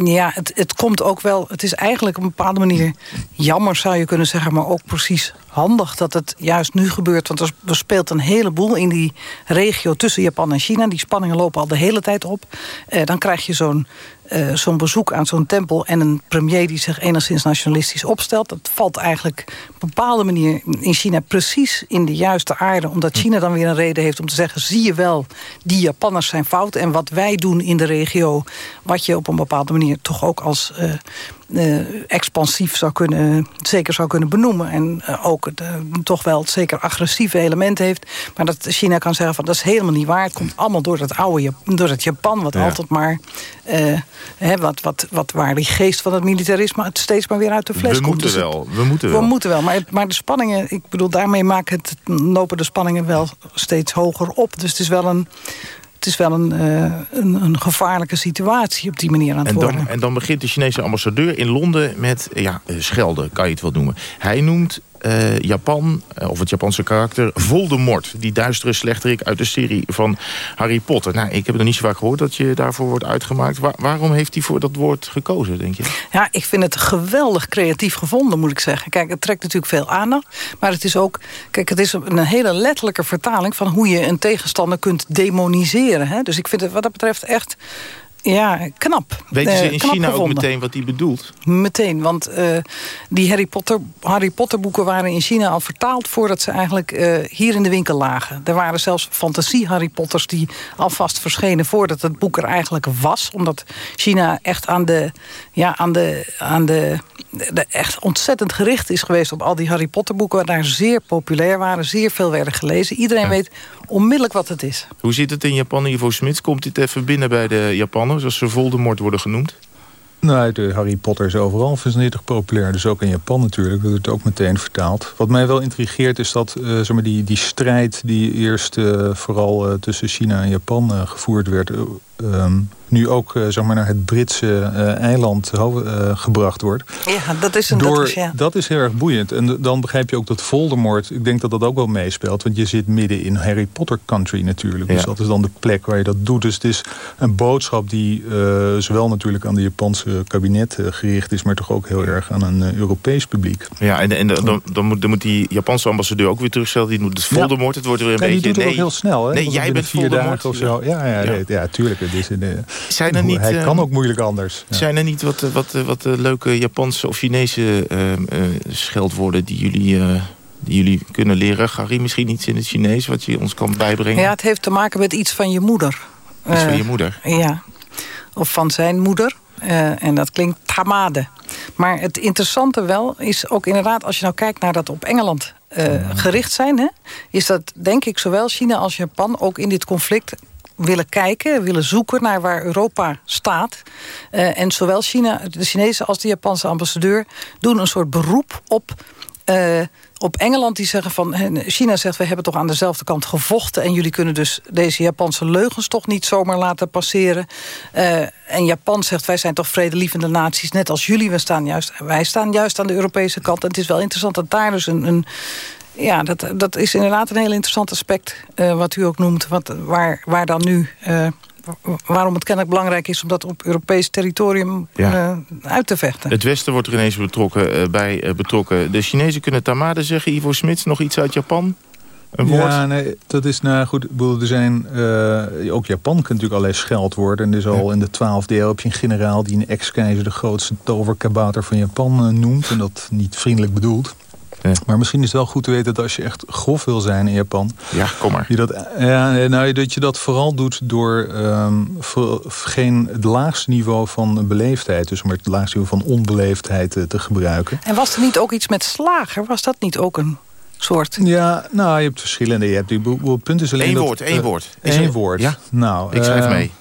ja, het, het komt ook wel... Het is eigenlijk op een bepaalde manier jammer, zou je kunnen zeggen... maar ook precies handig dat het juist nu gebeurt. Want er speelt een heleboel in die regio tussen Japan en China. Die spanningen lopen al de hele tijd op. Eh, dan krijg je zo'n uh, zo'n bezoek aan zo'n tempel... en een premier die zich enigszins nationalistisch opstelt. Dat valt eigenlijk op een bepaalde manier in China precies in de juiste aarde. Omdat hm. China dan weer een reden heeft om te zeggen... zie je wel, die Japanners zijn fout. En wat wij doen in de regio... wat je op een bepaalde manier toch ook als... Uh, uh, expansief zou kunnen, zeker zou kunnen benoemen. En uh, ook uh, toch wel het zeker agressieve element heeft. Maar dat China kan zeggen van dat is helemaal niet waar. Het komt allemaal door dat oude door het Japan, wat ja. altijd maar Hè, wat, wat, wat waar die geest van het militarisme het steeds maar weer uit de fles we komt. Moeten dus wel, we moeten wel. We moeten wel. Maar, maar de spanningen, ik bedoel, daarmee maken het, lopen de spanningen wel steeds hoger op. Dus het is wel een het is wel een, uh, een, een, gevaarlijke situatie op die manier aan het en dan, worden. En dan begint de Chinese ambassadeur in Londen met ja, schelden, kan je het wel noemen. Hij noemt uh, Japan, uh, of het Japanse karakter, Voldemort. Die duistere slechterik uit de serie van Harry Potter. Nou, ik heb nog niet zo vaak gehoord dat je daarvoor wordt uitgemaakt. Waar, waarom heeft hij voor dat woord gekozen, denk je? Ja, ik vind het geweldig creatief gevonden, moet ik zeggen. Kijk, het trekt natuurlijk veel aandacht. Maar het is ook, kijk, het is een hele letterlijke vertaling... van hoe je een tegenstander kunt demoniseren. Hè? Dus ik vind het wat dat betreft echt ja, knap. Weten ze uh, in China gevonden. ook meteen wat hij bedoelt? Meteen, want uh, die Harry Potter, Harry Potter boeken waren in China al vertaald... voordat ze eigenlijk uh, hier in de winkel lagen. Er waren zelfs fantasie Harry Potters die alvast verschenen... voordat het boek er eigenlijk was. Omdat China echt aan de, ja, aan de, aan de, de echt ontzettend gericht is geweest... op al die Harry Potter boeken, daar zeer populair waren... zeer veel werden gelezen. Iedereen ja. weet onmiddellijk wat het is. Hoe zit het in Japan, Ivo Smits? Komt dit even binnen bij de Japanners, als ze Voldemort worden genoemd? Nou, de Harry Potter is overal versnittig populair. Dus ook in Japan natuurlijk. Dat wordt ook meteen vertaald. Wat mij wel intrigeert is dat uh, zeg maar die, die strijd... die eerst uh, vooral uh, tussen China en Japan gevoerd werd... Um, nu ook uh, zeg maar naar het Britse uh, eiland uh, gebracht wordt. Ja, dat is een Door, dat is, ja. dat is heel erg boeiend. En dan begrijp je ook dat Voldemort... ik denk dat dat ook wel meespeelt. Want je zit midden in Harry Potter country natuurlijk. Dus dat is dan de plek waar je dat doet. Dus het is een boodschap die zowel natuurlijk aan de Japanse kabinet gericht is... maar toch ook heel erg aan een Europees publiek. Ja, en, en dan, dan, moet, dan moet die Japanse ambassadeur ook weer terugstellen. Die moet het Voldemort, ja. het wordt weer een beetje... Die doet nee, ook heel snel. Hè? Nee, jij bent vier Voldemort. dagen of zo. Ja, ja, ja. ja tuurlijk. Het is een, zijn er niet, hij kan ook moeilijk anders. Ja. Zijn er niet wat, wat, wat leuke Japanse of Chinese uh, uh, scheldwoorden die jullie, uh, die jullie kunnen leren? Gary, misschien iets in het Chinees wat je ons kan bijbrengen? Ja, het heeft te maken met iets van je moeder. Iets van je moeder? Ja, of van zijn moeder. En dat klinkt tamade. Maar het interessante wel is ook inderdaad... als je nou kijkt naar dat op Engeland gericht zijn... Hè, is dat denk ik zowel China als Japan ook in dit conflict willen kijken, willen zoeken naar waar Europa staat. Uh, en zowel China, de Chinese als de Japanse ambassadeur... doen een soort beroep op... Uh, op Engeland die zeggen van... China zegt, we hebben toch aan dezelfde kant gevochten... en jullie kunnen dus deze Japanse leugens toch niet zomaar laten passeren. Uh, en Japan zegt, wij zijn toch vredelievende naties... net als jullie, we staan juist, wij staan juist aan de Europese kant. En het is wel interessant dat daar dus een... een ja, dat, dat is inderdaad een heel interessant aspect... Uh, wat u ook noemt, wat, waar, waar dan nu... Uh, waarom het kennelijk belangrijk is om dat op Europees territorium ja. uh, uit te vechten. Het Westen wordt er ineens betrokken, bij betrokken. De Chinezen kunnen tamade zeggen. Ivo Smits, nog iets uit Japan? Een woord? Ja, nee, dat is nou goed. Er zijn, uh, ook Japan kan natuurlijk allerlei scheldwoorden. En dus al ja. in de 12e eeuw heb je een generaal die een ex-keizer de grootste toverkabouter van Japan noemt. En dat niet vriendelijk bedoelt. Ja. Maar misschien is het wel goed te weten dat als je echt grof wil zijn in Japan... Ja, kom maar. Je dat, ja, nou, dat je dat vooral doet door um, voor, geen het laagste niveau van beleefdheid... dus maar het laagste niveau van onbeleefdheid uh, te gebruiken. En was er niet ook iets met slager? Was dat niet ook een soort? Ja, nou, je hebt verschillende. Je hebt, het punt is alleen Eén dat, woord, één uh, woord. Eén er... woord. Ja? Nou, Ik schrijf uh, mee.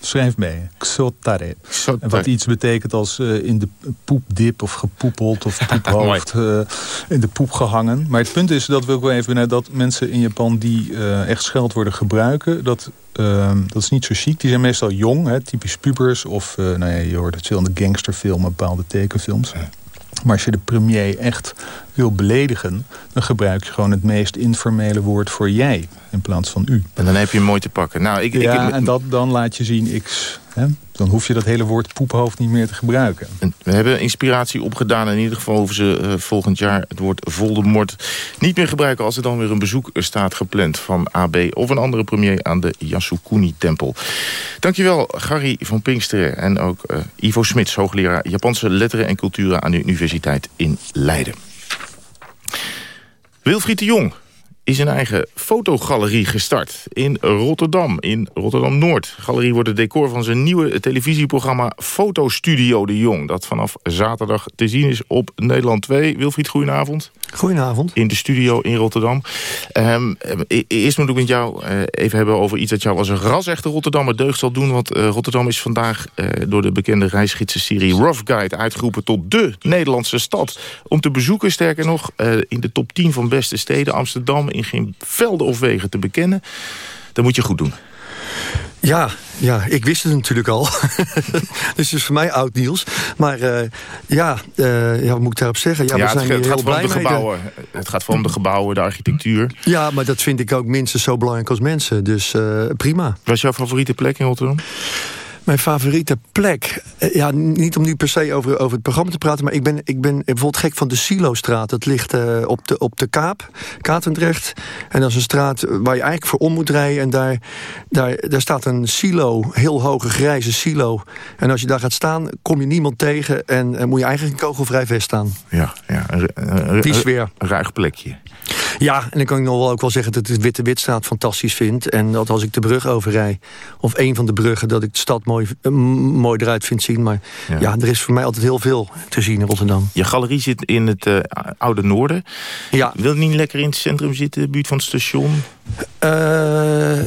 Schrijf mee. Xotare. Wat iets betekent als uh, in de poepdip of gepoepeld of poephoofd uh, in de poep gehangen. Maar het punt is dat we ook wel even dat mensen in Japan die uh, echt scheldwoorden gebruiken, dat ehm, dat is niet zo chic. Die zijn meestal jong, hè, typisch pubers. Of nou ja, je hoort het veel in de gangsterfilmen, bepaalde tekenfilms. Maar als je de premier echt wil beledigen... dan gebruik je gewoon het meest informele woord voor jij in plaats van u. En dan heb je hem mooi te pakken. Nou, ik, ja, ik, en dat, dan laat je zien X. Dan hoef je dat hele woord poephoofd niet meer te gebruiken. We hebben inspiratie opgedaan. In ieder geval hoeven ze uh, volgend jaar het woord Voldemort niet meer gebruiken... als er dan weer een bezoek staat gepland van AB... of een andere premier aan de Yasukuni-tempel. Dankjewel, Gary van Pinksteren. En ook uh, Ivo Smits, hoogleraar Japanse letteren en culturen... aan de Universiteit in Leiden. Wilfried de Jong is een eigen fotogalerie gestart in Rotterdam, in Rotterdam-Noord. Galerie wordt het decor van zijn nieuwe televisieprogramma Fotostudio de Jong... dat vanaf zaterdag te zien is op Nederland 2. Wilfried, goedenavond. Goedenavond. In de studio in Rotterdam. Um, eerst moet ik met jou uh, even hebben over iets dat jou als een ras-echte Rotterdammer deugd zal doen. Want uh, Rotterdam is vandaag door de bekende reisgidsenserie Rough Guide uitgeroepen tot de Nederlandse stad. Om te bezoeken, sterker nog, in de top 10 van beste steden Amsterdam in geen velden of wegen te bekennen. Dat moet je goed doen. Ja, ja, ik wist het natuurlijk al. dus het is voor mij oud nieuws. Maar uh, ja, uh, ja, wat moet ik daarop zeggen? Ja, ja we zijn het, het heel gaat blij om de gebouwen. Het gaat vooral om de gebouwen, de architectuur. Ja, maar dat vind ik ook minstens zo belangrijk als mensen. Dus uh, prima. Wat is jouw favoriete plek in Rotterdam? Mijn favoriete plek? Ja, niet om nu per se over, over het programma te praten... maar ik ben, ik ben bijvoorbeeld gek van de Silostraat. Dat ligt uh, op, de, op de Kaap, Katendrecht. En dat is een straat waar je eigenlijk voor om moet rijden. En daar, daar, daar staat een silo, heel hoge grijze silo. En als je daar gaat staan, kom je niemand tegen... en uh, moet je eigenlijk een kogelvrij vest staan. Ja, ja een, een. Een ruig plekje. Ja, en dan kan ik nog wel ook wel zeggen dat ik de Witte Witstraat fantastisch vind. En dat als ik de brug overrij, of een van de bruggen... dat ik de stad mooi, uh, mooi eruit vind zien. Maar ja. ja. er is voor mij altijd heel veel te zien in Rotterdam. Je galerie zit in het uh, Oude Noorden. Ja. Wil je niet lekker in het centrum zitten, buurt van het station? Uh,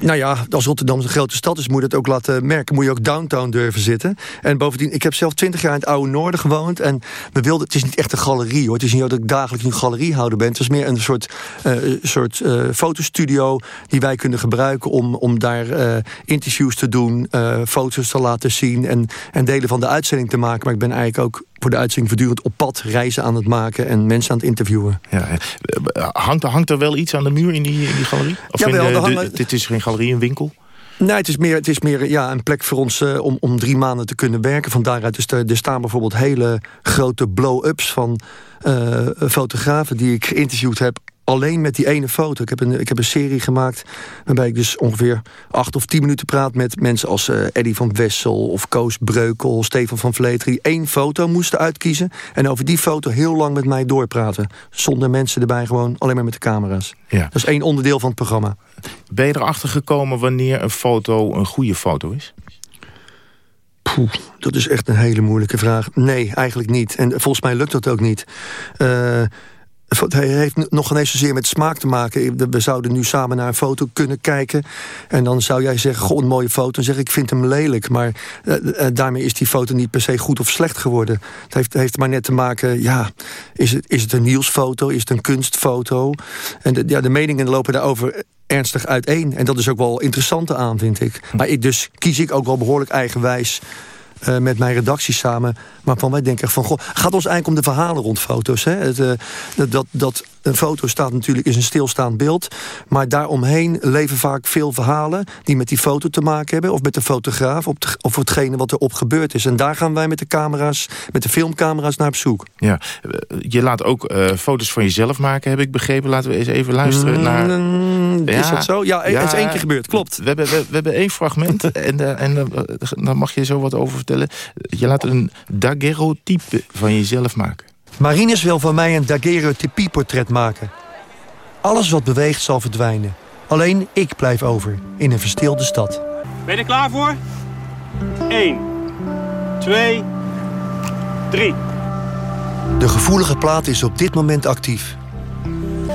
nou ja, als Rotterdam een grote stad is, moet je dat ook laten merken. Moet je ook downtown durven zitten. En bovendien, ik heb zelf twintig jaar in het oude noorden gewoond. En we wilden, het is niet echt een galerie hoor. Het is niet dat ik dagelijks een galeriehouder ben. Het is meer een soort, uh, soort uh, fotostudio die wij kunnen gebruiken om, om daar uh, interviews te doen, foto's te laten zien en, en delen van de uitzending te maken. Maar ik ben eigenlijk ook voor de uitzending voortdurend op pad reizen aan het maken en mensen aan het interviewen. Ja, hangt, hangt er wel iets aan de muur in die, in die galerie? Of de, hangen... de, dit is geen galerie, een winkel? Nee, het is meer, het is meer ja, een plek voor ons uh, om, om drie maanden te kunnen werken. Van daaruit dus er, er staan bijvoorbeeld hele grote blow-ups van uh, fotografen die ik geïnterviewd heb alleen met die ene foto. Ik heb een, ik heb een serie gemaakt waarbij ik dus ongeveer acht of tien minuten praat met mensen als uh, Eddie van Wessel of Koos Breukel, Stefan van Vleteren, die één foto moesten uitkiezen en over die foto heel lang met mij doorpraten. Zonder mensen erbij, gewoon alleen maar met de camera's. Ja. Dat is één onderdeel van het programma. Ben je erachter gekomen wanneer een foto een goede foto is? Poeh, dat is echt een hele moeilijke vraag. Nee, eigenlijk niet. En volgens mij lukt dat ook niet. Uh, het heeft nog ineens zozeer met smaak te maken. We zouden nu samen naar een foto kunnen kijken. En dan zou jij zeggen, goh, een mooie foto. Dan zeg ik, ik vind hem lelijk. Maar uh, uh, daarmee is die foto niet per se goed of slecht geworden. Het heeft, heeft maar net te maken, ja, is het, is het een nieuwsfoto? Is het een kunstfoto? En de, ja, de meningen lopen daarover ernstig uiteen. En dat is ook wel interessant aan, vind ik. Maar ik, dus kies ik ook wel behoorlijk eigenwijs... Uh, met mijn redactie samen. Maar van wij denken van, goh, gaat ons eigenlijk om de verhalen rond foto's. Hè? Het, uh, dat, dat een foto staat natuurlijk is een stilstaand beeld. Maar daaromheen leven vaak veel verhalen die met die foto te maken hebben. Of met de fotograaf, of, de, of hetgene wat erop gebeurd is. En daar gaan wij met de camera's, met de filmcamera's naar op zoek. Ja, je laat ook uh, foto's van jezelf maken, heb ik begrepen. Laten we eens even luisteren naar... Mm, is ja, dat zo? Ja, ja, het is één keer gebeurd, klopt. We hebben, we, we hebben één fragment en, uh, en uh, daar mag je zo wat over vertellen. Je laat een daguerreotype van jezelf maken. Marines wil van mij een daguerreotypie-portret maken. Alles wat beweegt zal verdwijnen. Alleen ik blijf over in een verstilde stad. Ben je er klaar voor? 1, 2, 3. De gevoelige plaat is op dit moment actief.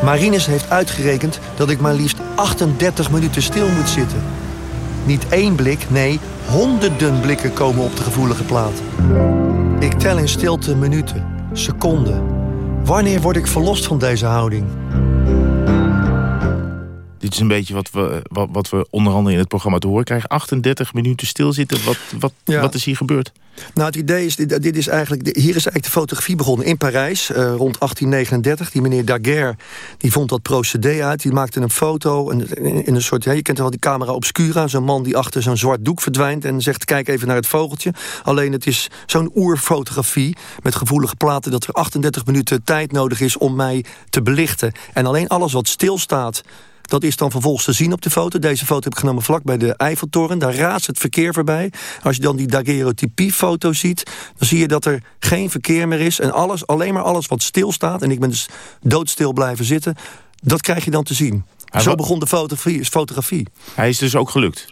Marines heeft uitgerekend dat ik maar liefst 38 minuten stil moet zitten. Niet één blik, nee, honderden blikken komen op de gevoelige plaat. Ik tel in stilte minuten, seconden. Wanneer word ik verlost van deze houding? Dit is een beetje wat we, wat, wat we onder andere in het programma te horen krijgen. 38 minuten stilzitten. Wat, wat, Ja. wat is hier gebeurd? Nou, het idee is, dit, dit is eigenlijk, hier is eigenlijk de fotografie begonnen in Parijs, eh, rond 1839. Die meneer Daguerre, die vond dat procedé uit. Die maakte een foto in, in, in een soort, ja, je kent wel die camera obscura. Zo'n man die achter zo'n zwart doek verdwijnt en zegt, kijk even naar het vogeltje. Alleen het is zo'n oerfotografie met gevoelige platen... dat er 38 minuten tijd nodig is om mij te belichten. En alleen alles wat stilstaat... Dat is dan vervolgens te zien op de foto. Deze foto heb ik genomen vlak bij de Eiffeltoren. Daar raast het verkeer voorbij. Als je dan die daguerreotypie-foto ziet... dan zie je dat er geen verkeer meer is. En alles, alleen maar alles wat stilstaat... en ik ben dus doodstil blijven zitten... dat krijg je dan te zien. Zo begon de fotografie. fotografie. Hij is dus ook gelukt.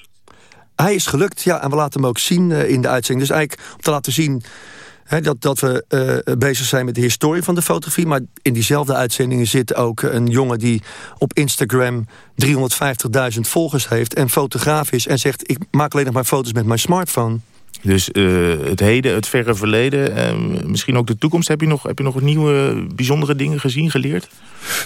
Hij is gelukt, ja, en we laten hem ook zien eh, in de uitzending. Dus eigenlijk om te laten zien dat, dat we eh, bezig zijn met de historie van de fotografie. Maar in diezelfde uitzendingen zit ook een jongen die op Instagram 350.000 volgers heeft en fotograaf is en zegt: ik maak alleen nog maar foto's met mijn smartphone. Dus eh, het heden, het verre verleden, eh, misschien ook de toekomst. Heb je nog, heb je nog nieuwe, bijzondere dingen gezien, geleerd?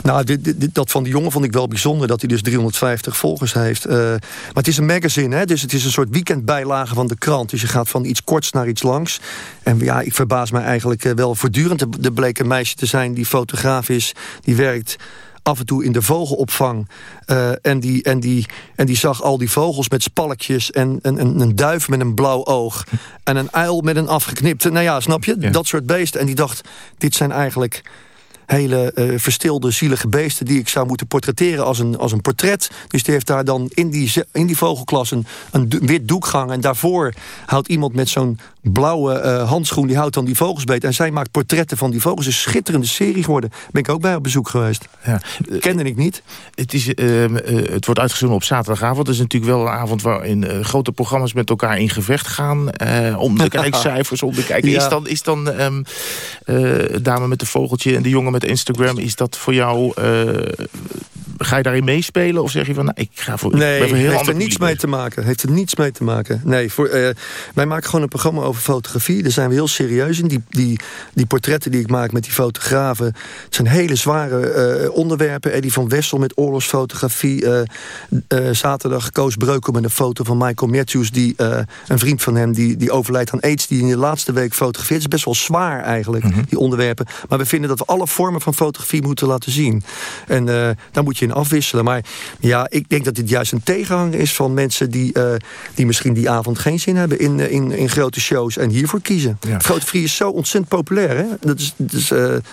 Nou, dit, dat van die jongen vond ik wel bijzonder... dat hij dus 350 volgers heeft. Eh, maar het is een magazine, hè? dus het is een soort weekendbijlage van de krant. Dus je gaat van iets korts naar iets langs. En ja, ik verbaas me eigenlijk eh, wel voortdurend. Er bleek een meisje te zijn die fotograaf is. Die werkt af en toe in de vogelopvang. Eh, en, die, en, die, en die zag al die vogels met spalkjes... en een, duif met een blauw oog... en een uil met een afgeknipte... nou ja, snap je? Dat soort beesten. En die dacht, dit zijn eigenlijk hele eh, verstilde, zielige beesten... die ik zou moeten portretteren als een, als een portret. Dus die heeft daar dan in die, in die vogelklas een, wit doek gehangen. En daarvoor houdt iemand met zo'n blauwe eh, handschoen... die houdt dan die vogels beet. En zij maakt portretten van die vogels. Het een schitterende serie geworden. Ben ik ook bij op bezoek geweest. Ja. Kende ik niet. Het, is, eh, eh, het wordt uitgezonden op zaterdagavond. Dat is natuurlijk wel een avond waarin eh, grote programma's met elkaar in gevecht gaan. eh, om de kijkcijfers, om de kijken. Ja. Is dan, is dan ehm, eh, dame met de vogeltje en de jongen met Instagram... is dat voor jou... ga je daarin meespelen? Of zeg je van, nou, ik ga voor, ik Nee, heel heeft er niets mee te maken. Heeft er niets mee te maken. Nee, voor, eh, wij maken gewoon een programma over fotografie. Daar zijn we heel serieus in. Die, die, die portretten die ik maak met die fotografen... het zijn hele zware eh, onderwerpen. Eddie van Wessel met oorlogsfotografie. eh, zaterdag Koos Breukel met een foto van Michael Matthews... Die, een vriend van hem die, die overlijdt aan aids... die in de laatste week fotografeert. Het is best wel zwaar eigenlijk, Mhm. die onderwerpen. Maar we vinden dat we alle vormen van fotografie moeten laten zien. En daar moet je in afwisselen. Maar ja, ik denk dat dit juist een tegenhanger is van mensen... die, eh, die misschien die avond geen zin hebben in, eh, in, in grote shows... en hiervoor kiezen. Fotografie is zo ontzettend populair. Hè? Dat is, dus,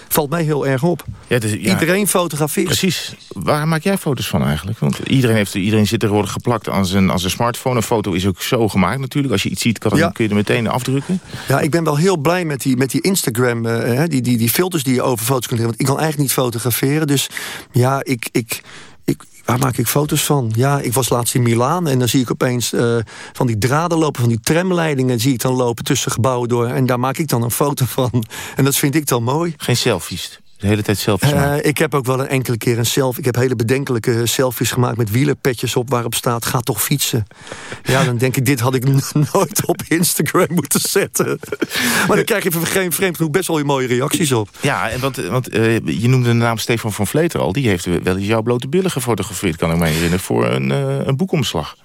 valt mij heel erg op. Ja, ja. Iedereen fotografeert. Precies. Waar maak jij foto's van eigenlijk? Want iedereen, heeft, iedereen zit tegenwoordig geplakt aan zijn, aan zijn smartphone. Een foto is ook zo gemaakt natuurlijk. Als je iets ziet, kan, dan Ja. kun je er meteen afdrukken. Ja, ik ben wel heel blij met die, met die Instagram, die, die, die filters die je over foto's kunt hebben. Want ik kan eigenlijk niet fotograferen. Dus ja, ik, ik, ik, waar maak ik foto's van? Ja, ik was laatst in Milaan en dan zie ik opeens eh, van die draden lopen, van die tramleidingen zie ik dan lopen tussen gebouwen door. En daar maak ik dan een foto van. En dat vind ik dan mooi. Geen selfies. De hele tijd selfies. Eh, ik heb ook wel een enkele keer een selfie. Ik heb hele bedenkelijke selfies gemaakt met wielerpetjes op waarop staat: ga toch fietsen. Ja, dan denk ik, dit had ik nooit op Instagram moeten zetten. Maar dan krijg je geen vreemd genoeg best wel mooie reacties op. Ja, en want, want eh, je noemde de naam Stefan van Vleter al. Die heeft wel eens jouw blote billen gefotografeerd, kan ik me herinneren, voor een, eh, een boekomslag.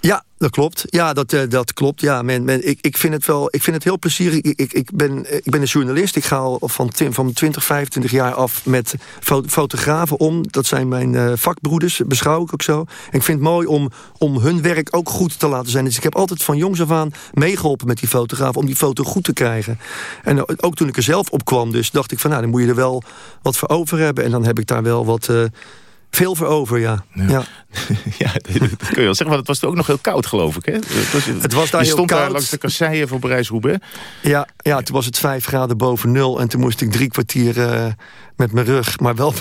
Ja, dat klopt. Ja, dat, eh, dat klopt. Ja, men, men, ik, ik, vind het wel, ik vind het heel plezierig. Ik, ik, ik, ben, eh, ik ben een journalist. Ik ga al van, van 20, 25 jaar af met fo- fotografen om. Dat zijn mijn eh, vakbroeders, beschouw ik ook zo. En ik vind het mooi om, om hun werk ook goed te laten zijn. Dus ik heb altijd van jongs af aan meegeholpen met die fotografen... om die foto goed te krijgen. En ook toen ik er zelf op kwam, dus dacht ik van... nou, dan moet je er wel wat voor over hebben. En dan heb ik daar wel wat... veel voor over, ja. ja. ja, dat kun je wel zeggen. Want het was ook nog heel koud, geloof ik. Hè? Het was, Het was daar je heel stond daar koud. langs de kasseien voor Parijs-Roubaix. Ja, ja, toen was het vijf graden boven nul. En toen moest ik drie kwartier eh, met mijn rug maar wel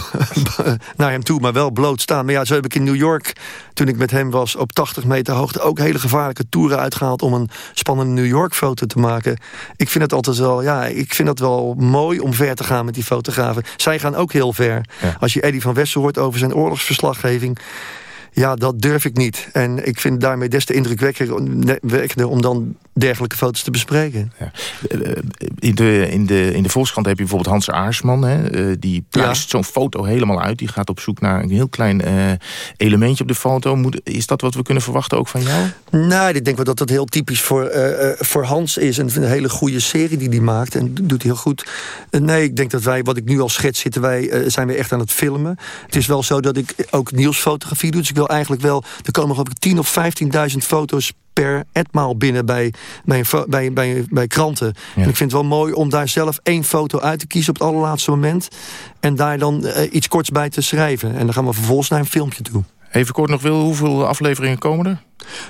naar hem toe, maar wel bloot staan. Maar ja, zo heb ik in New York, toen ik met hem was... op 80 meter hoogte ook hele gevaarlijke toeren uitgehaald... om een spannende New York-foto te maken. Ik vind het altijd wel, ja, ik vind het wel mooi om ver te gaan met die fotografen. Zij gaan ook heel ver. Als je Eddie van Wessel hoort over zijn oorlogsverslaggeving... Ja, dat durf ik niet. En ik vind het daarmee des te indrukwekkender om dan dergelijke foto's te bespreken. Ja. In, de, in, de, in de Volkskrant heb je bijvoorbeeld Hans Aarsman. Hè, eh, die pluist zo'n foto helemaal uit. Die gaat op zoek naar een heel klein uh, elementje op de foto. Moet, is dat wat we kunnen verwachten ook van jou? Nou, ik denk wel dat dat heel typisch voor, uh, voor Hans is. En een hele goede serie die hij maakt. En doet heel goed. nee, ik denk dat wij, wat ik nu al schets, zitten wij, zijn we echt aan het filmen. Het is wel zo dat ik ook nieuwsfotografie doe. Dus ik wil eigenlijk wel... Er komen ik 10.000 of 15.000 foto's per etmaal binnen bij, bij, bij, bij, bij kranten. En ik vind het wel mooi om daar zelf één foto uit te kiezen op het allerlaatste moment. En daar dan uh, iets korts bij te schrijven. En dan gaan we vervolgens naar een filmpje toe. Even kort nog, Wil, hoeveel afleveringen komen er?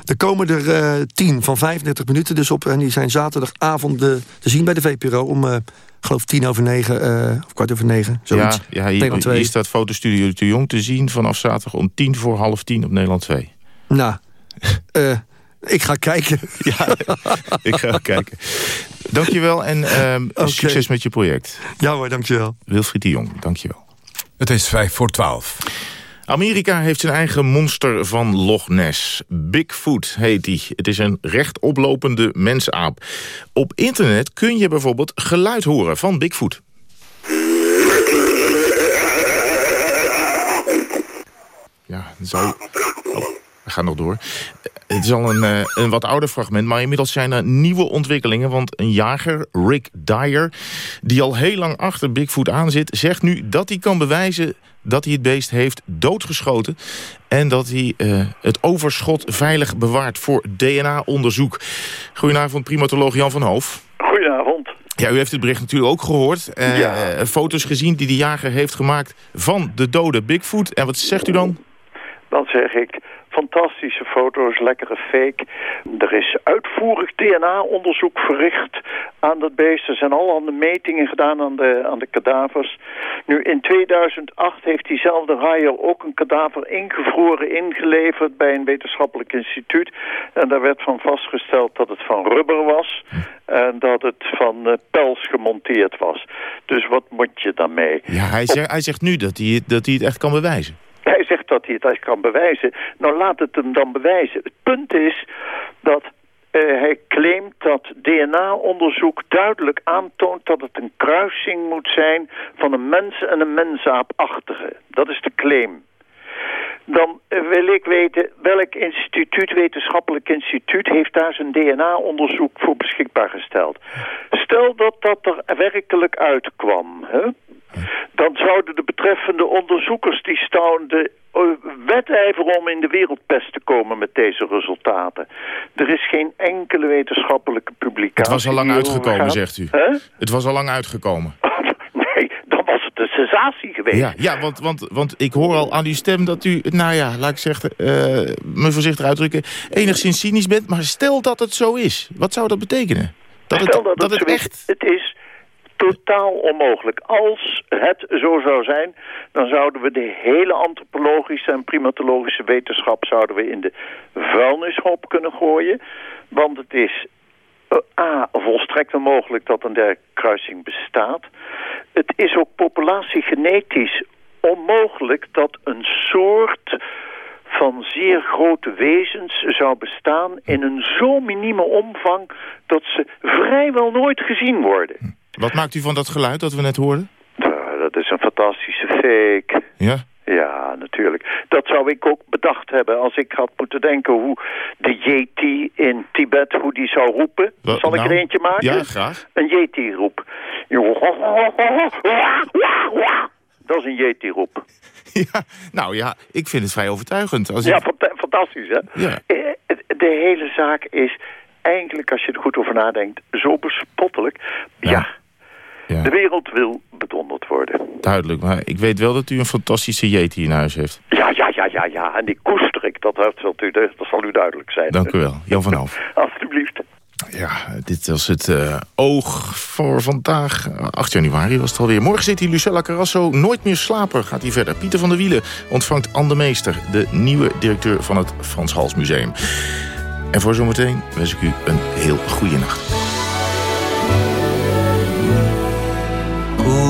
Er komen er uh, tien van 35 minuten dus op. En die zijn zaterdagavond de, te zien bij de VPRO om... Uh, geloof tien over negen, uh, of kwart over negen. Zoiets. Ja, ja hier, hier staat Fotostudio de Jong te zien vanaf zaterdag om tien voor half tien op Nederland 2. Nou, uh, Ik ga kijken. Ja, ik ga kijken. Dankjewel en um, succes met je project. Ja hoor, dankjewel. Wilfried de Jong, dankjewel. Het is vijf voor twaalf. Amerika heeft zijn eigen monster van Loch Ness. Bigfoot heet hij. Het is een rechtoplopende mensaap. Op internet kun je bijvoorbeeld geluid horen van Bigfoot. Ja, zo... We gaan nog door. Het is al een, eh, een wat ouder fragment, maar inmiddels zijn er nieuwe ontwikkelingen. Want een jager, Rick Dyer, die al heel lang achter Bigfoot aan zit... zegt nu dat hij kan bewijzen dat hij het beest heeft doodgeschoten... en dat hij uh, het overschot veilig bewaart voor DNA-onderzoek. Goedenavond, primatoloog Jan van Hoof. Goedenavond. Ja, u heeft het bericht natuurlijk ook gehoord. Uh, ja. Foto's gezien die de jager heeft gemaakt van de dode Bigfoot. En wat zegt u dan? Dan zeg ik, fantastische foto's, lekkere fake. Er is uitvoerig DNA-onderzoek verricht aan dat beest. Er zijn allerhande metingen gedaan aan de, aan de kadavers. Nu, in 2008 heeft diezelfde Ryer ook een kadaver ingevroren ingeleverd bij een wetenschappelijk instituut. En daar werd van vastgesteld dat het van rubber was en dat het van uh, pels gemonteerd was. Dus wat moet je daarmee? Ja, hij, zegt, hij zegt nu dat hij, dat hij het echt kan bewijzen. Hij zegt dat hij het kan bewijzen. Nou, laat het hem dan bewijzen. Het punt is dat uh, hij claimt dat DNA-onderzoek duidelijk aantoont dat het een kruising moet zijn van een mens en een mensaapachtige. Dat is de claim. Dan wil ik weten welk instituut, wetenschappelijk instituut, heeft daar zijn DNA-onderzoek voor beschikbaar gesteld. Stel dat dat er werkelijk uitkwam. Hè? Dan zouden de betreffende onderzoekers die stonden eh, wedijveren om in de wereldpest te komen met deze resultaten. Er is geen enkele wetenschappelijke publicatie. Het was al lang uitgekomen, zegt u. Het was al lang uitgekomen. nee, dan was het een sensatie geweest. Ja, ja want, want, want ik hoor al aan uw stem dat u, nou ja, laat ik zeggen, uh, me voorzichtig uitdrukken, enigszins cynisch bent. Maar stel dat het zo is, wat zou dat betekenen? Dat stel het, dat, het, het echt... Het is totaal onmogelijk. Als het zo zou zijn, dan zouden we de hele antropologische en primatologische wetenschap zouden we in de vuilnishoop kunnen gooien. Want het is uh, A, volstrekt onmogelijk dat een dergelijke kruising bestaat. Het is ook populatiegenetisch onmogelijk dat een soort van zeer grote wezens zou bestaan in een zo minieme omvang dat ze vrijwel nooit gezien worden. Wat maakt u van dat geluid dat we net hoorden? dat is een fantastische fake. Ja? Ja, natuurlijk. Dat zou ik ook bedacht hebben als ik had moeten denken hoe de Yeti in Tibet, hoe die zou roepen. Zal ik er nou, eentje maken? Ja, graag. Een Yeti-roep. Dat is een Yeti-roep. Ja, nou ja, ik vind het vrij overtuigend. Als ja, fantastisch hè? Ja. Eh, de hele zaak is eigenlijk, als je er goed over nadenkt, zo bespottelijk. ja. Ja. De wereld wil bedonderd worden. Duidelijk, maar ik weet wel dat u een fantastische Yeti in huis heeft. Ja, ja, ja, ja, ja. En die koester ik, dat, u, dat zal u duidelijk zijn. Dank u wel. Jan van Hoof. Alsjeblieft. Ja, dit was het uh, oog voor vandaag. 8 januari was het alweer. Morgen zit hier Lucella Carrasso. Nooit meer slapen gaat hij verder. Pieter van der Wielen ontvangt Anne de Meester... de nieuwe directeur van het Frans Hals Museum. En voor zometeen wens ik u een heel goede nacht.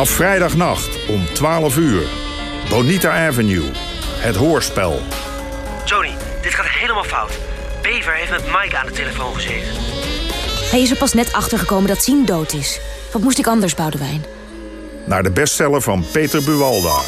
Vanaf vrijdagnacht om 12 uur. Bonita Avenue. Het hoorspel. Johnny, dit gaat helemaal fout. Bever heeft met Mike aan de telefoon gezeten. Hij is er pas net achtergekomen dat Sien dood is. Wat moest ik anders, Boudewijn? Naar de bestseller van Peter Buwalda.